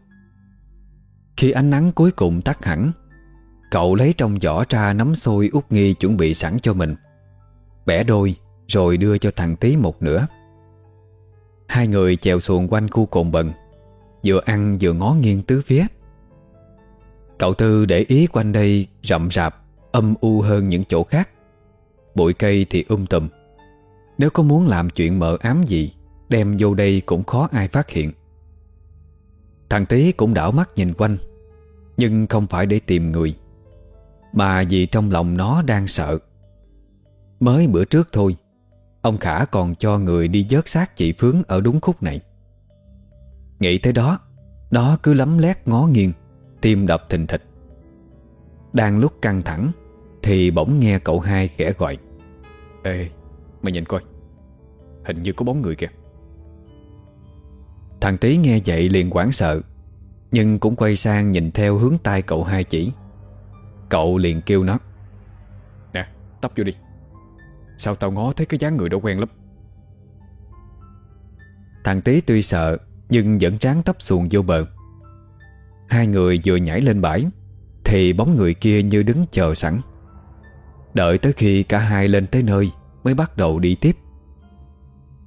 Khi ánh nắng cuối cùng tắt hẳn, Cậu lấy trong giỏ ra nắm xôi út nghi chuẩn bị sẵn cho mình. Bẻ đôi rồi đưa cho thằng Tý một nửa. Hai người chèo xuồng quanh khu cồn bần. Vừa ăn vừa ngó nghiêng tứ phía. Cậu Tư để ý quanh đây rậm rạp, Âm u hơn những chỗ khác. Bụi cây thì um tùm. Nếu có muốn làm chuyện mờ ám gì, Đem vô đây cũng khó ai phát hiện. Thằng Tý cũng đảo mắt nhìn quanh, Nhưng không phải để tìm người, Mà vì trong lòng nó đang sợ. Mới bữa trước thôi, Ông Khả còn cho người đi dớt xác chị Phướng Ở đúng khúc này. Nghĩ tới đó, Nó cứ lấm lét ngó nghiêng, Tim đập thình thịch. Đang lúc căng thẳng, Thì bỗng nghe cậu hai khẽ gọi. Ê, Mày nhìn coi, Hình như có bóng người kìa. Thằng tí nghe vậy liền quảng sợ, Nhưng cũng quay sang nhìn theo hướng tay cậu hai chỉ. Cậu liền kêu nó, Nè, tấp vô đi. Sao tao ngó thấy cái dáng người đó quen lắm. Thằng tí tuy sợ nhưng vẫn tráng tấp xuồng vô bờ. Hai người vừa nhảy lên bãi, Thì bóng người kia như đứng chờ sẵn. Đợi tới khi cả hai lên tới nơi Mới bắt đầu đi tiếp.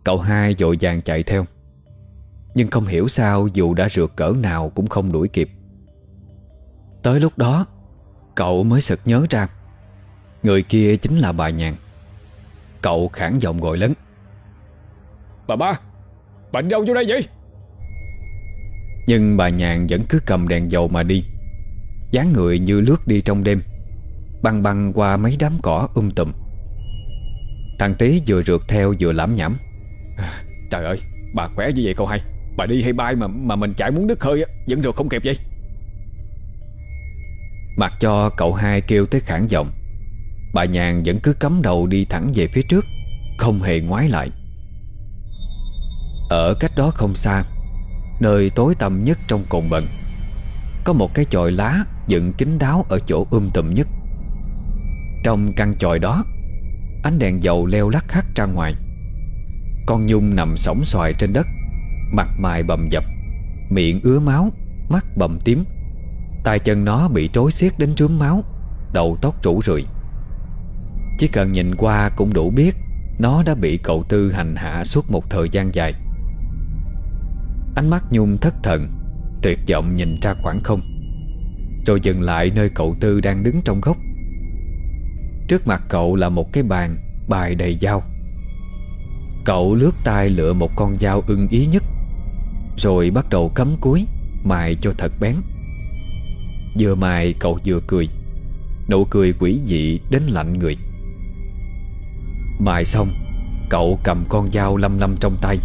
Cậu hai vội vàng chạy theo, Nhưng không hiểu sao Dù đã rượt cỡ nào cũng không đuổi kịp. Tới lúc đó, Cậu mới sực nhớ ra, Người kia chính là bà nhàn. Cậu khản giọng gọi lớn. Bà ba, Bà đi đâu vô đây vậy? Nhưng bà nhàn vẫn cứ cầm đèn dầu mà đi. Dáng người như lướt đi trong đêm, Băng băng qua mấy đám cỏ um tùm. Thằng tí vừa rượt theo vừa lãm nhảm. À, trời ơi, Bà khỏe như vậy cậu hai Bà đi hay bay mà mà mình chạy muốn đứt hơi á, Vẫn rượt không kịp vậy? Mặc cho cậu hai kêu tới khản giọng, Bà nhàn vẫn cứ cắm đầu đi thẳng về phía trước, Không hề ngoái lại. Ở cách đó không xa Nơi tối tăm nhất trong cồn bận Có một cái chòi lá dựng kín đáo ở chỗ um tùm nhất. Trong căn chòi đó, Ánh đèn dầu leo lắc hắt ra ngoài. Con Nhung nằm sóng xoài trên đất, Mặt mày bầm dập, Miệng ứa máu, Mắt bầm tím. Tay chân nó bị trối xiết đến trướng máu, Đầu tóc rủ rượi. Chỉ cần nhìn qua cũng đủ biết Nó đã bị cậu Tư hành hạ suốt một thời gian dài. Ánh mắt Nhung thất thần, Tuyệt vọng nhìn ra khoảng không. Rồi dừng lại nơi cậu Tư đang đứng trong góc. Trước mặt cậu là một cái bàn Bài đầy dao. Cậu lướt tay lựa một con dao ưng ý nhất, Rồi bắt đầu cắm cuối Mài cho thật bén. Vừa mài, cậu vừa cười. Nụ cười quỷ dị, đến lạnh người. Mài xong, Cậu cầm con dao lâm lâm trong tay,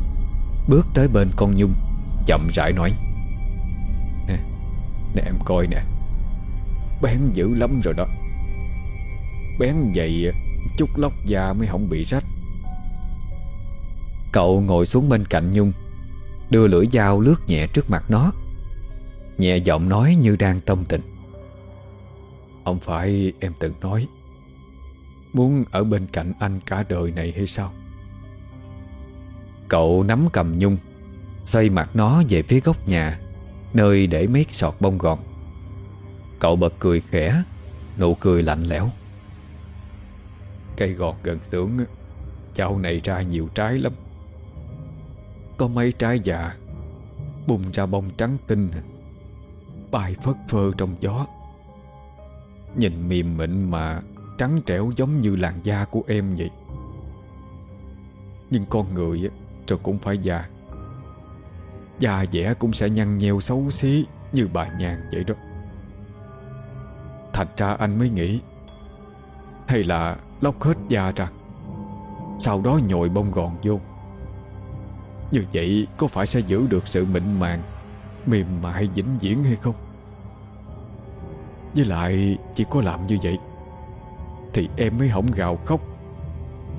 Bước tới bên con Nhung. Chậm rãi nói. Nè, nè em coi nè. Bén dữ lắm rồi đó. Bén vậy Chút lóc da mới không bị rách. Cậu ngồi xuống bên cạnh Nhung Đưa lưỡi dao lướt nhẹ trước mặt nó Nhẹ giọng nói như đang tâm tình. Không phải em từng nói Muốn ở bên cạnh anh cả đời này hay sao? Cậu nắm cầm nhung Xoay mặt nó về phía góc nhà, Nơi để mấy sọt bông gòn. Cậu bật cười khẽ, Nụ cười lạnh lẽo. Cây gọt gần xưởng Chậu này ra nhiều trái lắm. Có mấy trái già Bùng ra bông trắng tinh, bay phất phơ trong gió. Nhìn mềm mịn mà trắng trẻo giống như làn da của em vậy. Nhưng con người rồi cũng phải già. Da dẻ cũng sẽ nhăn nheo xấu xí như bà nhàn vậy đó. Thành ra anh mới nghĩ, Hay là lóc hết da ra, Sau đó nhồi bông gòn vô. Như vậy có phải sẽ giữ được sự mịn màng, Mềm mại, vĩnh viễn hay không? Với lại chỉ có làm như vậy, Thì em mới không gào khóc,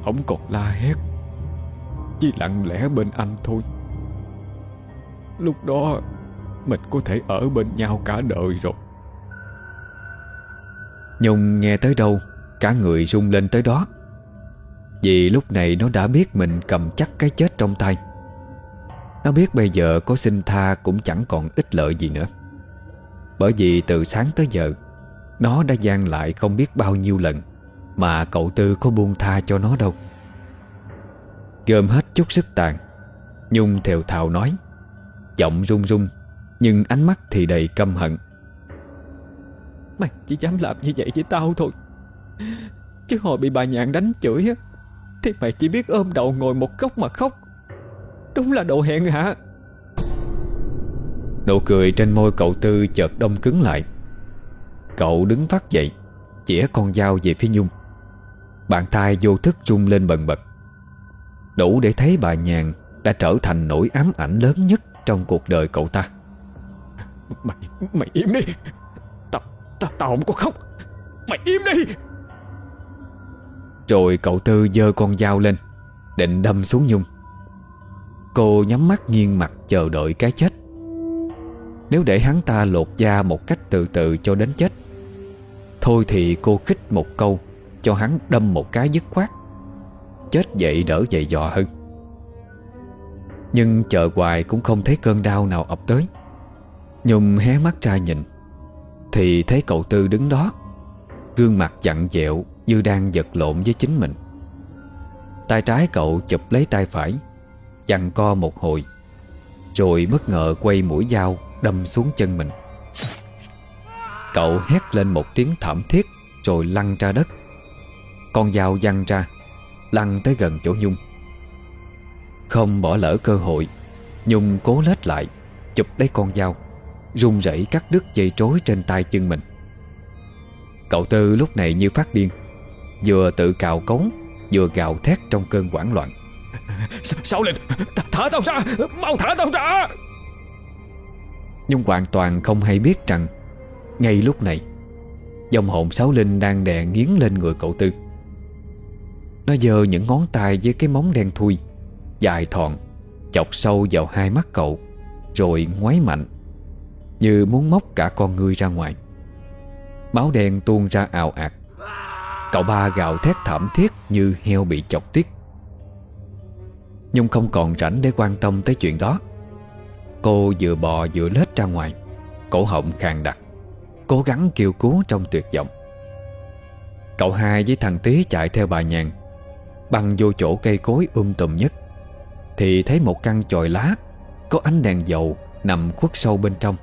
Không còn la hét, Chỉ lặng lẽ bên anh thôi. Lúc đó, Mình có thể ở bên nhau cả đời rồi. Nhung nghe tới đâu, Cả người rung lên tới đó. Vì lúc này nó đã biết mình cầm chắc cái chết trong tay. Nó biết bây giờ có xin tha cũng chẳng còn ích lợi gì nữa. Bởi vì từ sáng tới giờ, Nó đã gian lại không biết bao nhiêu lần Mà cậu Tư có buông tha cho nó đâu. Gom hết chút sức tàn, Nhung thều thào nói. Giọng run run Nhưng ánh mắt thì đầy căm hận. Mày chỉ dám làm như vậy với tao thôi. Chứ hồi bị bà nhạn đánh chửi á Thì mày chỉ biết ôm đầu ngồi một góc mà khóc. Đúng là đồ hẹn hả? Nụ cười trên môi cậu Tư chợt đông cứng lại. Cậu đứng phát dậy Chỉa con dao về phía Nhung. Bàn tay vô thức rung lên bần bật. Đủ để thấy bà nhàn Đã trở thành nỗi ám ảnh lớn nhất Trong cuộc đời cậu ta. Mày, mày im đi. Tao, tao, tao không có khóc. Mày im đi. Rồi cậu Tư giơ con dao lên Định đâm xuống Nhung. Cô nhắm mắt nghiêng mặt chờ đợi cái chết. Nếu để hắn ta lột da một cách từ từ cho đến chết Thôi thì cô khích một câu Cho hắn đâm một cái dứt khoát. Chết dậy đỡ dậy dò hơn nhưng chờ hoài cũng không thấy cơn đau nào ập tới. Nhung hé mắt ra nhìn, Thì thấy cậu Tư đứng đó, Gương mặt dặn dẹo Như đang giật lộn với chính mình. Tay trái cậu chụp lấy tay phải Dằn co một hồi, Rồi bất ngờ quay mũi dao Đâm xuống chân mình. Cậu hét lên một tiếng thảm thiết, Rồi lăn ra đất. Con dao văng ra, Lăn tới gần chỗ Nhung. Không bỏ lỡ cơ hội Nhung cố lết lại Chụp lấy con dao run rẩy cắt đứt dây trối trên tay chân mình. Cậu Tư lúc này như phát điên Vừa tự cào cống Vừa gào thét trong cơn hoảng loạn. Sao Linh Th Thả tao ra Mau thả tao ra! Nhưng hoàn toàn không hay biết rằng Ngay lúc này Dòng hồn Sáu Linh đang đè nghiến lên người cậu Tư. Nó giơ những ngón tay với cái móng đen thui Dài thòn Chọc sâu vào hai mắt cậu, Rồi ngoáy mạnh, Như muốn móc cả con ngươi ra ngoài. Máu đen tuôn ra ào ạt. Cậu ba gào thét thảm thiết Như heo bị chọc tiết. Nhung không còn rảnh để quan tâm tới chuyện đó. Cô vừa bò vừa lết ra ngoài, Cổ họng khàn đặc, Cố gắng kêu cứu trong tuyệt vọng. Cậu hai với thằng tí chạy theo bà nhàn, Băng vô chỗ cây cối um tùm nhất. Thì thấy một căn chòi lá Có ánh đèn dầu Nằm khuất sâu bên trong.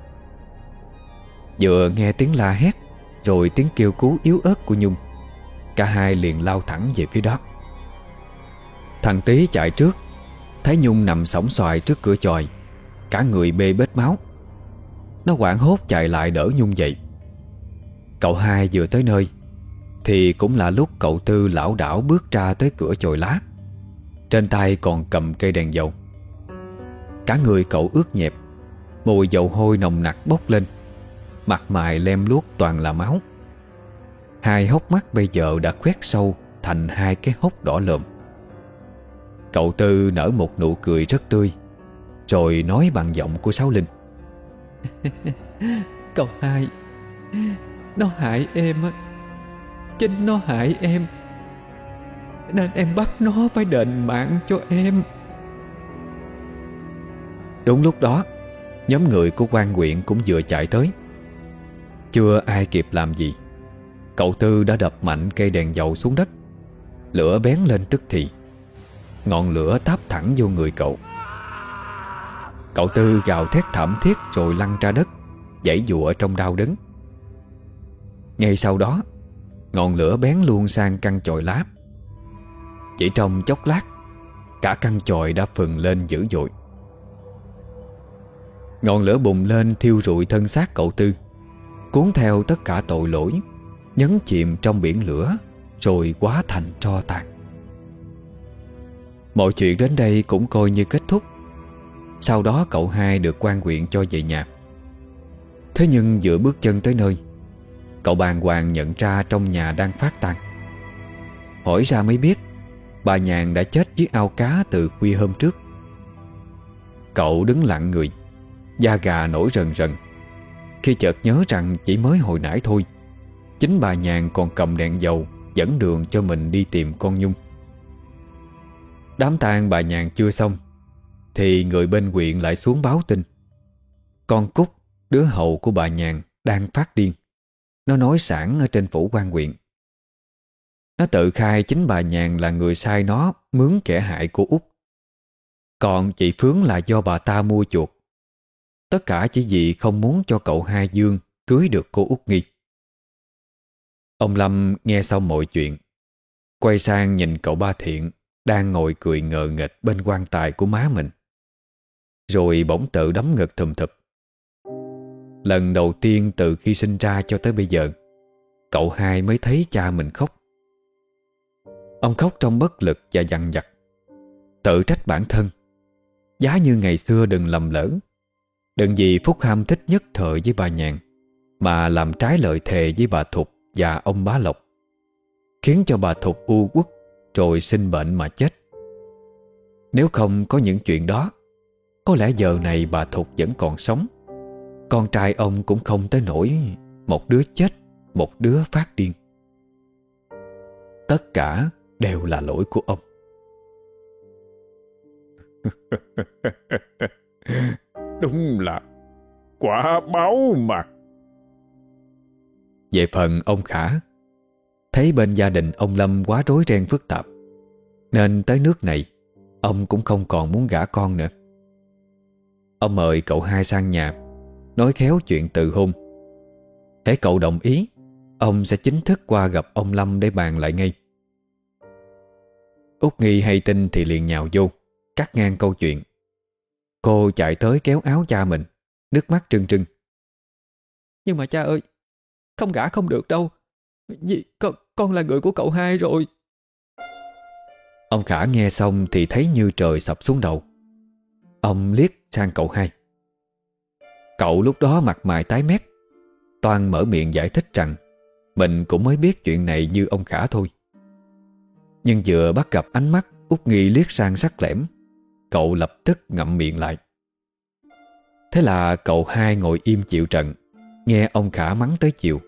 Vừa nghe tiếng la hét, Rồi tiếng kêu cứu yếu ớt của Nhung, Cả hai liền lao thẳng về phía đó. Thằng tí chạy trước, Thấy Nhung nằm sóng xoài trước cửa chòi, Cả người bê bết máu. Nó quảng hốt chạy lại đỡ Nhung dậy. Cậu hai vừa tới nơi, Thì cũng là lúc cậu tư lão đảo bước ra tới cửa chòi lá. Trên tay còn cầm cây đèn dầu. Cả người cậu ướt nhẹp, Mùi dầu hôi nồng nặc bốc lên, Mặt mày lem luốc toàn là máu. Hai hốc mắt bây giờ đã khoét sâu Thành hai cái hốc đỏ lợm Cậu Tư nở một nụ cười rất tươi, Rồi nói bằng giọng của Sáu Linh. Cậu hai, Nó hại em á. Chính nó hại em. Nên em bắt nó phải đền mạng cho em. Đúng lúc đó, Nhóm người của quan huyện cũng vừa chạy tới. Chưa ai kịp làm gì, Cậu Tư đã đập mạnh cây đèn dầu xuống đất. Lửa bén lên tức thì, Ngọn lửa táp thẳng vô người cậu. Cậu Tư gào thét thảm thiết rồi lăn ra đất, Dãy dụa trong đau đớn. Ngay sau đó, Ngọn lửa bén luôn sang căn chòi lá. Chỉ trong chốc lát, Cả căn chòi đã phừng lên dữ dội. Ngọn lửa bùng lên thiêu rụi thân xác cậu Tư, Cuốn theo tất cả tội lỗi, Nhấn chìm trong biển lửa, Rồi quá thành tro tàn. Mọi chuyện đến đây cũng coi như kết thúc. Sau đó cậu hai được quan huyện cho về nhà. Thế nhưng giữa bước chân tới nơi, Cậu bàng hoàng nhận ra trong nhà đang phát tan Hỏi ra mới biết Bà nhàn đã chết dưới ao cá từ khuya hôm trước. Cậu đứng lặng người, Da gà nổi rần rần. Khi chợt nhớ rằng chỉ mới hồi nãy thôi, Chính bà nhàn còn cầm đèn dầu Dẫn đường cho mình đi tìm con Nhung. Đám tang bà nhàn chưa xong, Thì người bên huyện lại xuống báo tin. Con Cúc, Đứa hậu của bà nhàn, Đang phát điên. Nó nói sẵn ở trên phủ quan huyện. Nó tự khai chính bà nhàn Là người sai nó, mướn kẻ hại của Út. Còn chị Phướng là do bà ta mua chuột Tất cả chỉ vì không muốn cho cậu hai Dương Cưới được cô Út Nghi. Ông Lâm nghe xong mọi chuyện, Quay sang nhìn cậu ba thiện Đang ngồi cười ngờ nghịch bên quan tài của má mình. Rồi bỗng tự đấm ngực thùm thụp. Lần đầu tiên từ khi sinh ra cho tới bây giờ, Cậu hai mới thấy cha mình khóc. Ông khóc trong bất lực và dằn vặt. Tự trách bản thân. Giá như ngày xưa đừng lầm lỡ. Đừng vì Phúc Ham thích nhất thời với bà nhàn, Mà làm trái lời thề với bà Thục và ông bá Lộc. Khiến cho bà Thục u quốc Rồi sinh bệnh mà chết. Nếu không có những chuyện đó, Có lẽ giờ này bà Thục vẫn còn sống. Con trai ông cũng không tới nổi Một đứa chết, Một đứa phát điên. Tất cả đều là lỗi của ông. Đúng là quả báo mà. Về phần ông Khả Thấy bên gia đình ông Lâm quá rối ren phức tạp Nên tới nước này Ông cũng không còn muốn gả con nữa. Ông mời cậu hai sang nhà Nói khéo chuyện từ hôn. Hễ cậu đồng ý Ông sẽ chính thức qua gặp ông Lâm để bàn lại ngay Út Nghi hay tin thì liền nhào vô Cắt ngang câu chuyện Cô chạy tới kéo áo cha mình Nước mắt trưng trưng Nhưng mà cha ơi không gả không được đâu. Vì con, con là người của cậu hai rồi. Ông Khả nghe xong thì thấy như trời sập xuống đầu. Ông liếc sang cậu hai. Cậu lúc đó mặt mày tái mét. Toàn mở miệng giải thích rằng mình cũng mới biết chuyện này như ông Khả thôi. Nhưng vừa bắt gặp ánh mắt Út Nghi liếc sang sắc lẻm, Cậu lập tức ngậm miệng lại. Thế là cậu hai ngồi im chịu trận, Nghe ông Khả mắng tới chiều.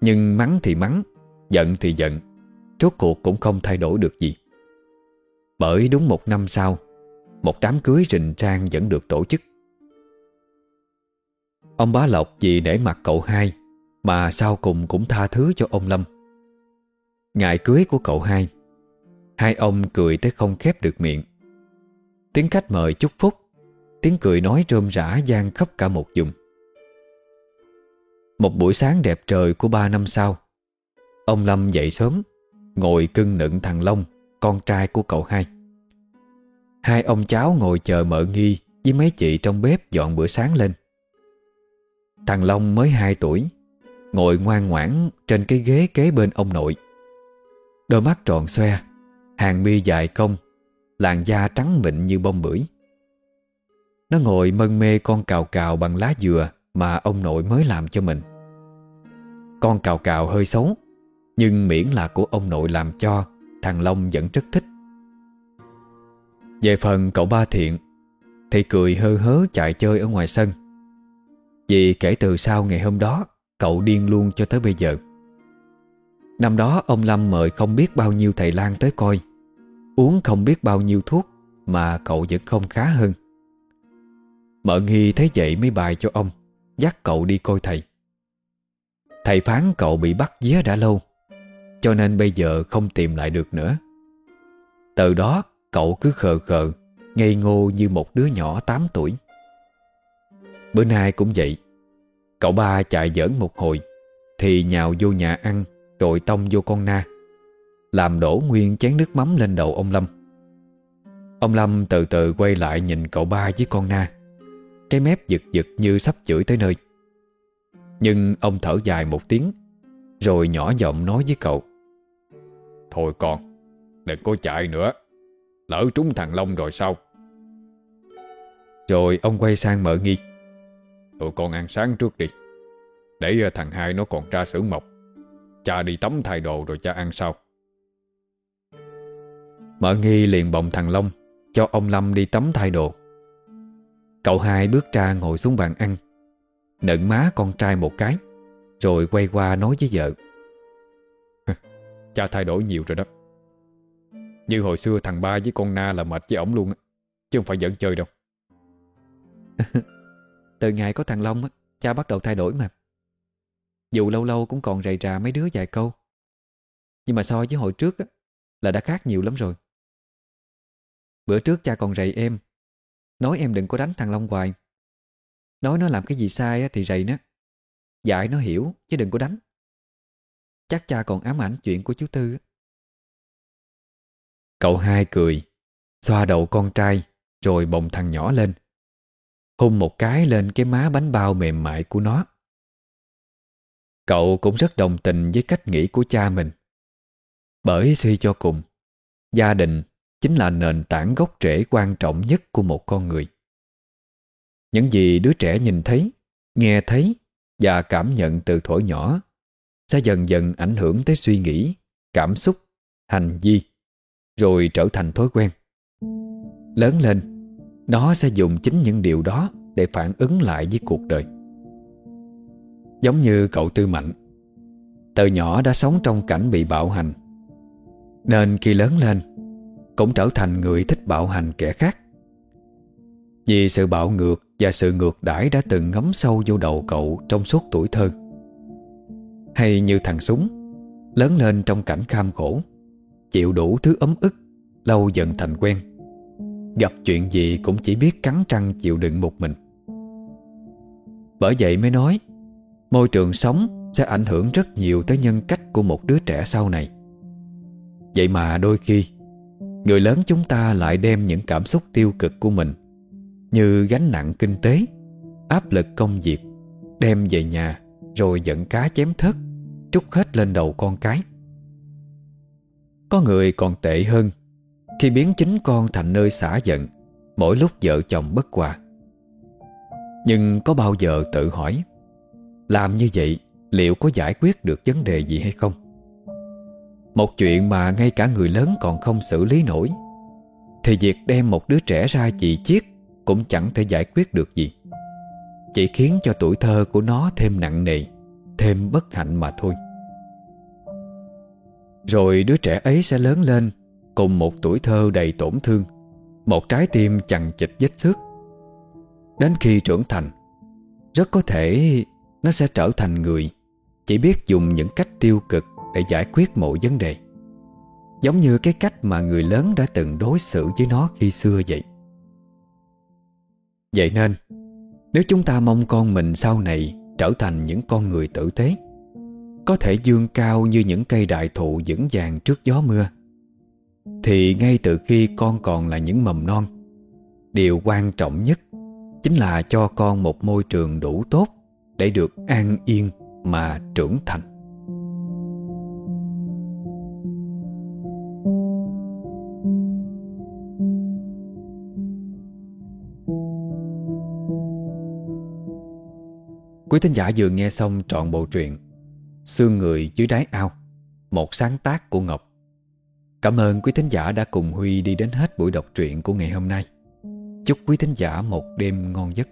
Nhưng mắng thì mắng, Giận thì giận, Rốt cuộc cũng không thay đổi được gì. Bởi đúng một năm sau, Một đám cưới rình trang vẫn được tổ chức. Ông bá Lộc vì để mặt cậu hai Mà sau cùng cũng tha thứ cho ông Lâm. Ngày cưới của cậu hai. Hai ông cười tới không khép được miệng. Tiếng khách mời chúc phúc, Tiếng cười nói rôm rã gian khắp cả một vùng. Một buổi sáng đẹp trời của ba năm sau, Ông Lâm dậy sớm, Ngồi cưng nựng thằng Long, Con trai của cậu hai. Hai ông cháu ngồi chờ mợ nghi Với mấy chị trong bếp dọn bữa sáng lên. Thằng Long mới 2 tuổi, Ngồi ngoan ngoãn Trên cái ghế kế bên ông nội. Đôi mắt tròn xoe Hàng mi dài cong Làn da trắng mịn như bông bưởi Nó ngồi mân mê con cào cào bằng lá dừa mà ông nội mới làm cho mình. Con cào cào hơi xấu, nhưng miễn là của ông nội làm cho, thằng Long vẫn rất thích. Về phần cậu ba thiện, thì cười hơ hớ chạy chơi ở ngoài sân. Vì kể từ sau ngày hôm đó, cậu điên luôn cho tới bây giờ. Năm đó ông Lâm mời không biết bao nhiêu thầy lang tới coi, uống không biết bao nhiêu thuốc mà cậu vẫn không khá hơn. Mợ nghi thấy vậy mới bài cho ông Dắt cậu đi coi thầy. Thầy phán cậu bị bắt día đã lâu Cho nên bây giờ không tìm lại được nữa. Từ đó cậu cứ khờ khờ Ngây ngô như một đứa nhỏ 8 tuổi. Bữa nay cũng vậy Cậu ba chạy giỡn một hồi Thì nhào vô nhà ăn rồi tông vô con na, Làm đổ nguyên chén nước mắm lên đầu ông Lâm. Ông Lâm từ từ quay lại nhìn cậu ba với con na, cái mép giật giật như sắp chửi tới nơi. Nhưng ông thở dài một tiếng, Rồi nhỏ giọng nói với cậu. Thôi con, Đừng có chạy nữa, Lỡ trúng thằng Long rồi sao? Rồi ông quay sang mở nghi. Tụi con ăn sáng trước đi, Để ờ, thằng hai nó còn ra xử mộc. Cha đi tắm thay đồ rồi cha ăn sau. Mở nghi liền bồng thằng Long Cho ông Lâm đi tắm thay đồ. Cậu hai bước ra ngồi xuống bàn ăn Nựng má con trai một cái Rồi quay qua nói với vợ. Cha thay đổi nhiều rồi đó. Như hồi xưa thằng ba với con Na là mệt với ổng luôn Chứ không phải giỡn chơi đâu. Từ ngày có thằng Long Cha bắt đầu thay đổi mà dù lâu lâu cũng còn rầy rà mấy đứa vài câu. Nhưng mà so với hồi trước á, Là đã khác nhiều lắm rồi. Bữa trước cha còn rầy em Nói em đừng có đánh thằng Long hoài. Nói nó làm cái gì sai á, thì rầy nó. Dạy nó hiểu chứ đừng có đánh. Chắc cha còn ám ảnh chuyện của chú Tư Cậu hai cười Xoa đầu con trai Rồi bồng thằng nhỏ lên. Hôn một cái lên cái má bánh bao mềm mại của nó. Cậu cũng rất đồng tình với cách nghĩ của cha mình Bởi suy cho cùng Gia đình chính là nền tảng gốc rễ quan trọng nhất của một con người Những gì đứa trẻ nhìn thấy, nghe thấy và cảm nhận từ thuở nhỏ sẽ dần dần ảnh hưởng tới suy nghĩ, cảm xúc, hành vi, rồi trở thành thói quen. Lớn lên, nó sẽ dùng chính những điều đó để phản ứng lại với cuộc đời. Giống như cậu Tư Mạnh, từ nhỏ đã sống trong cảnh bị bạo hành, nên khi lớn lên, cũng trở thành người thích bạo hành kẻ khác. Vì sự bạo ngược và sự ngược đãi đã từng ngấm sâu vô đầu cậu trong suốt tuổi thơ. Hay như thằng Súng Lớn lên trong cảnh kham khổ Chịu đủ thứ ấm ức Lâu dần thành quen Gặp chuyện gì cũng chỉ biết cắn răng chịu đựng một mình Bởi vậy mới nói Môi trường sống sẽ ảnh hưởng rất nhiều tới nhân cách của một đứa trẻ sau này. Vậy mà đôi khi, Người lớn chúng ta lại đem những cảm xúc tiêu cực của mình, Như gánh nặng kinh tế, Áp lực công việc, Đem về nhà Rồi giận cá chém thớt, Trút hết lên đầu con cái. Có người còn tệ hơn, Khi biến chính con thành nơi xả giận, Mỗi lúc vợ chồng bất hòa. Nhưng có bao giờ tự hỏi làm như vậy, Liệu có giải quyết được vấn đề gì hay không? Một chuyện mà ngay cả người lớn còn không xử lý nổi. Thì việc đem một đứa trẻ ra chỉ chiết Cũng chẳng thể giải quyết được gì. Chỉ khiến cho tuổi thơ của nó thêm nặng nề, Thêm bất hạnh mà thôi. Rồi đứa trẻ ấy sẽ lớn lên Cùng một tuổi thơ đầy tổn thương, Một trái tim chằng chịch vết xước. Đến khi trưởng thành, Rất có thể nó sẽ trở thành người Chỉ biết dùng những cách tiêu cực Để giải quyết mọi vấn đề. Giống như cái cách mà người lớn đã từng đối xử với nó khi xưa vậy. Vậy nên, Nếu chúng ta mong con mình sau này Trở thành những con người tử tế, có thể dương cao như những cây đại thụ vững vàng trước gió mưa, thì ngay từ khi con còn là những mầm non, điều quan trọng nhất chính là cho con một môi trường đủ tốt để được an yên mà trưởng thành. Quý thính giả vừa nghe xong trọn bộ truyện Xương người dưới đáy ao, Một sáng tác của Ngọc. Cảm ơn quý thính giả đã cùng Huy đi đến hết buổi đọc truyện của ngày hôm nay. Chúc quý thính giả một đêm ngon giấc.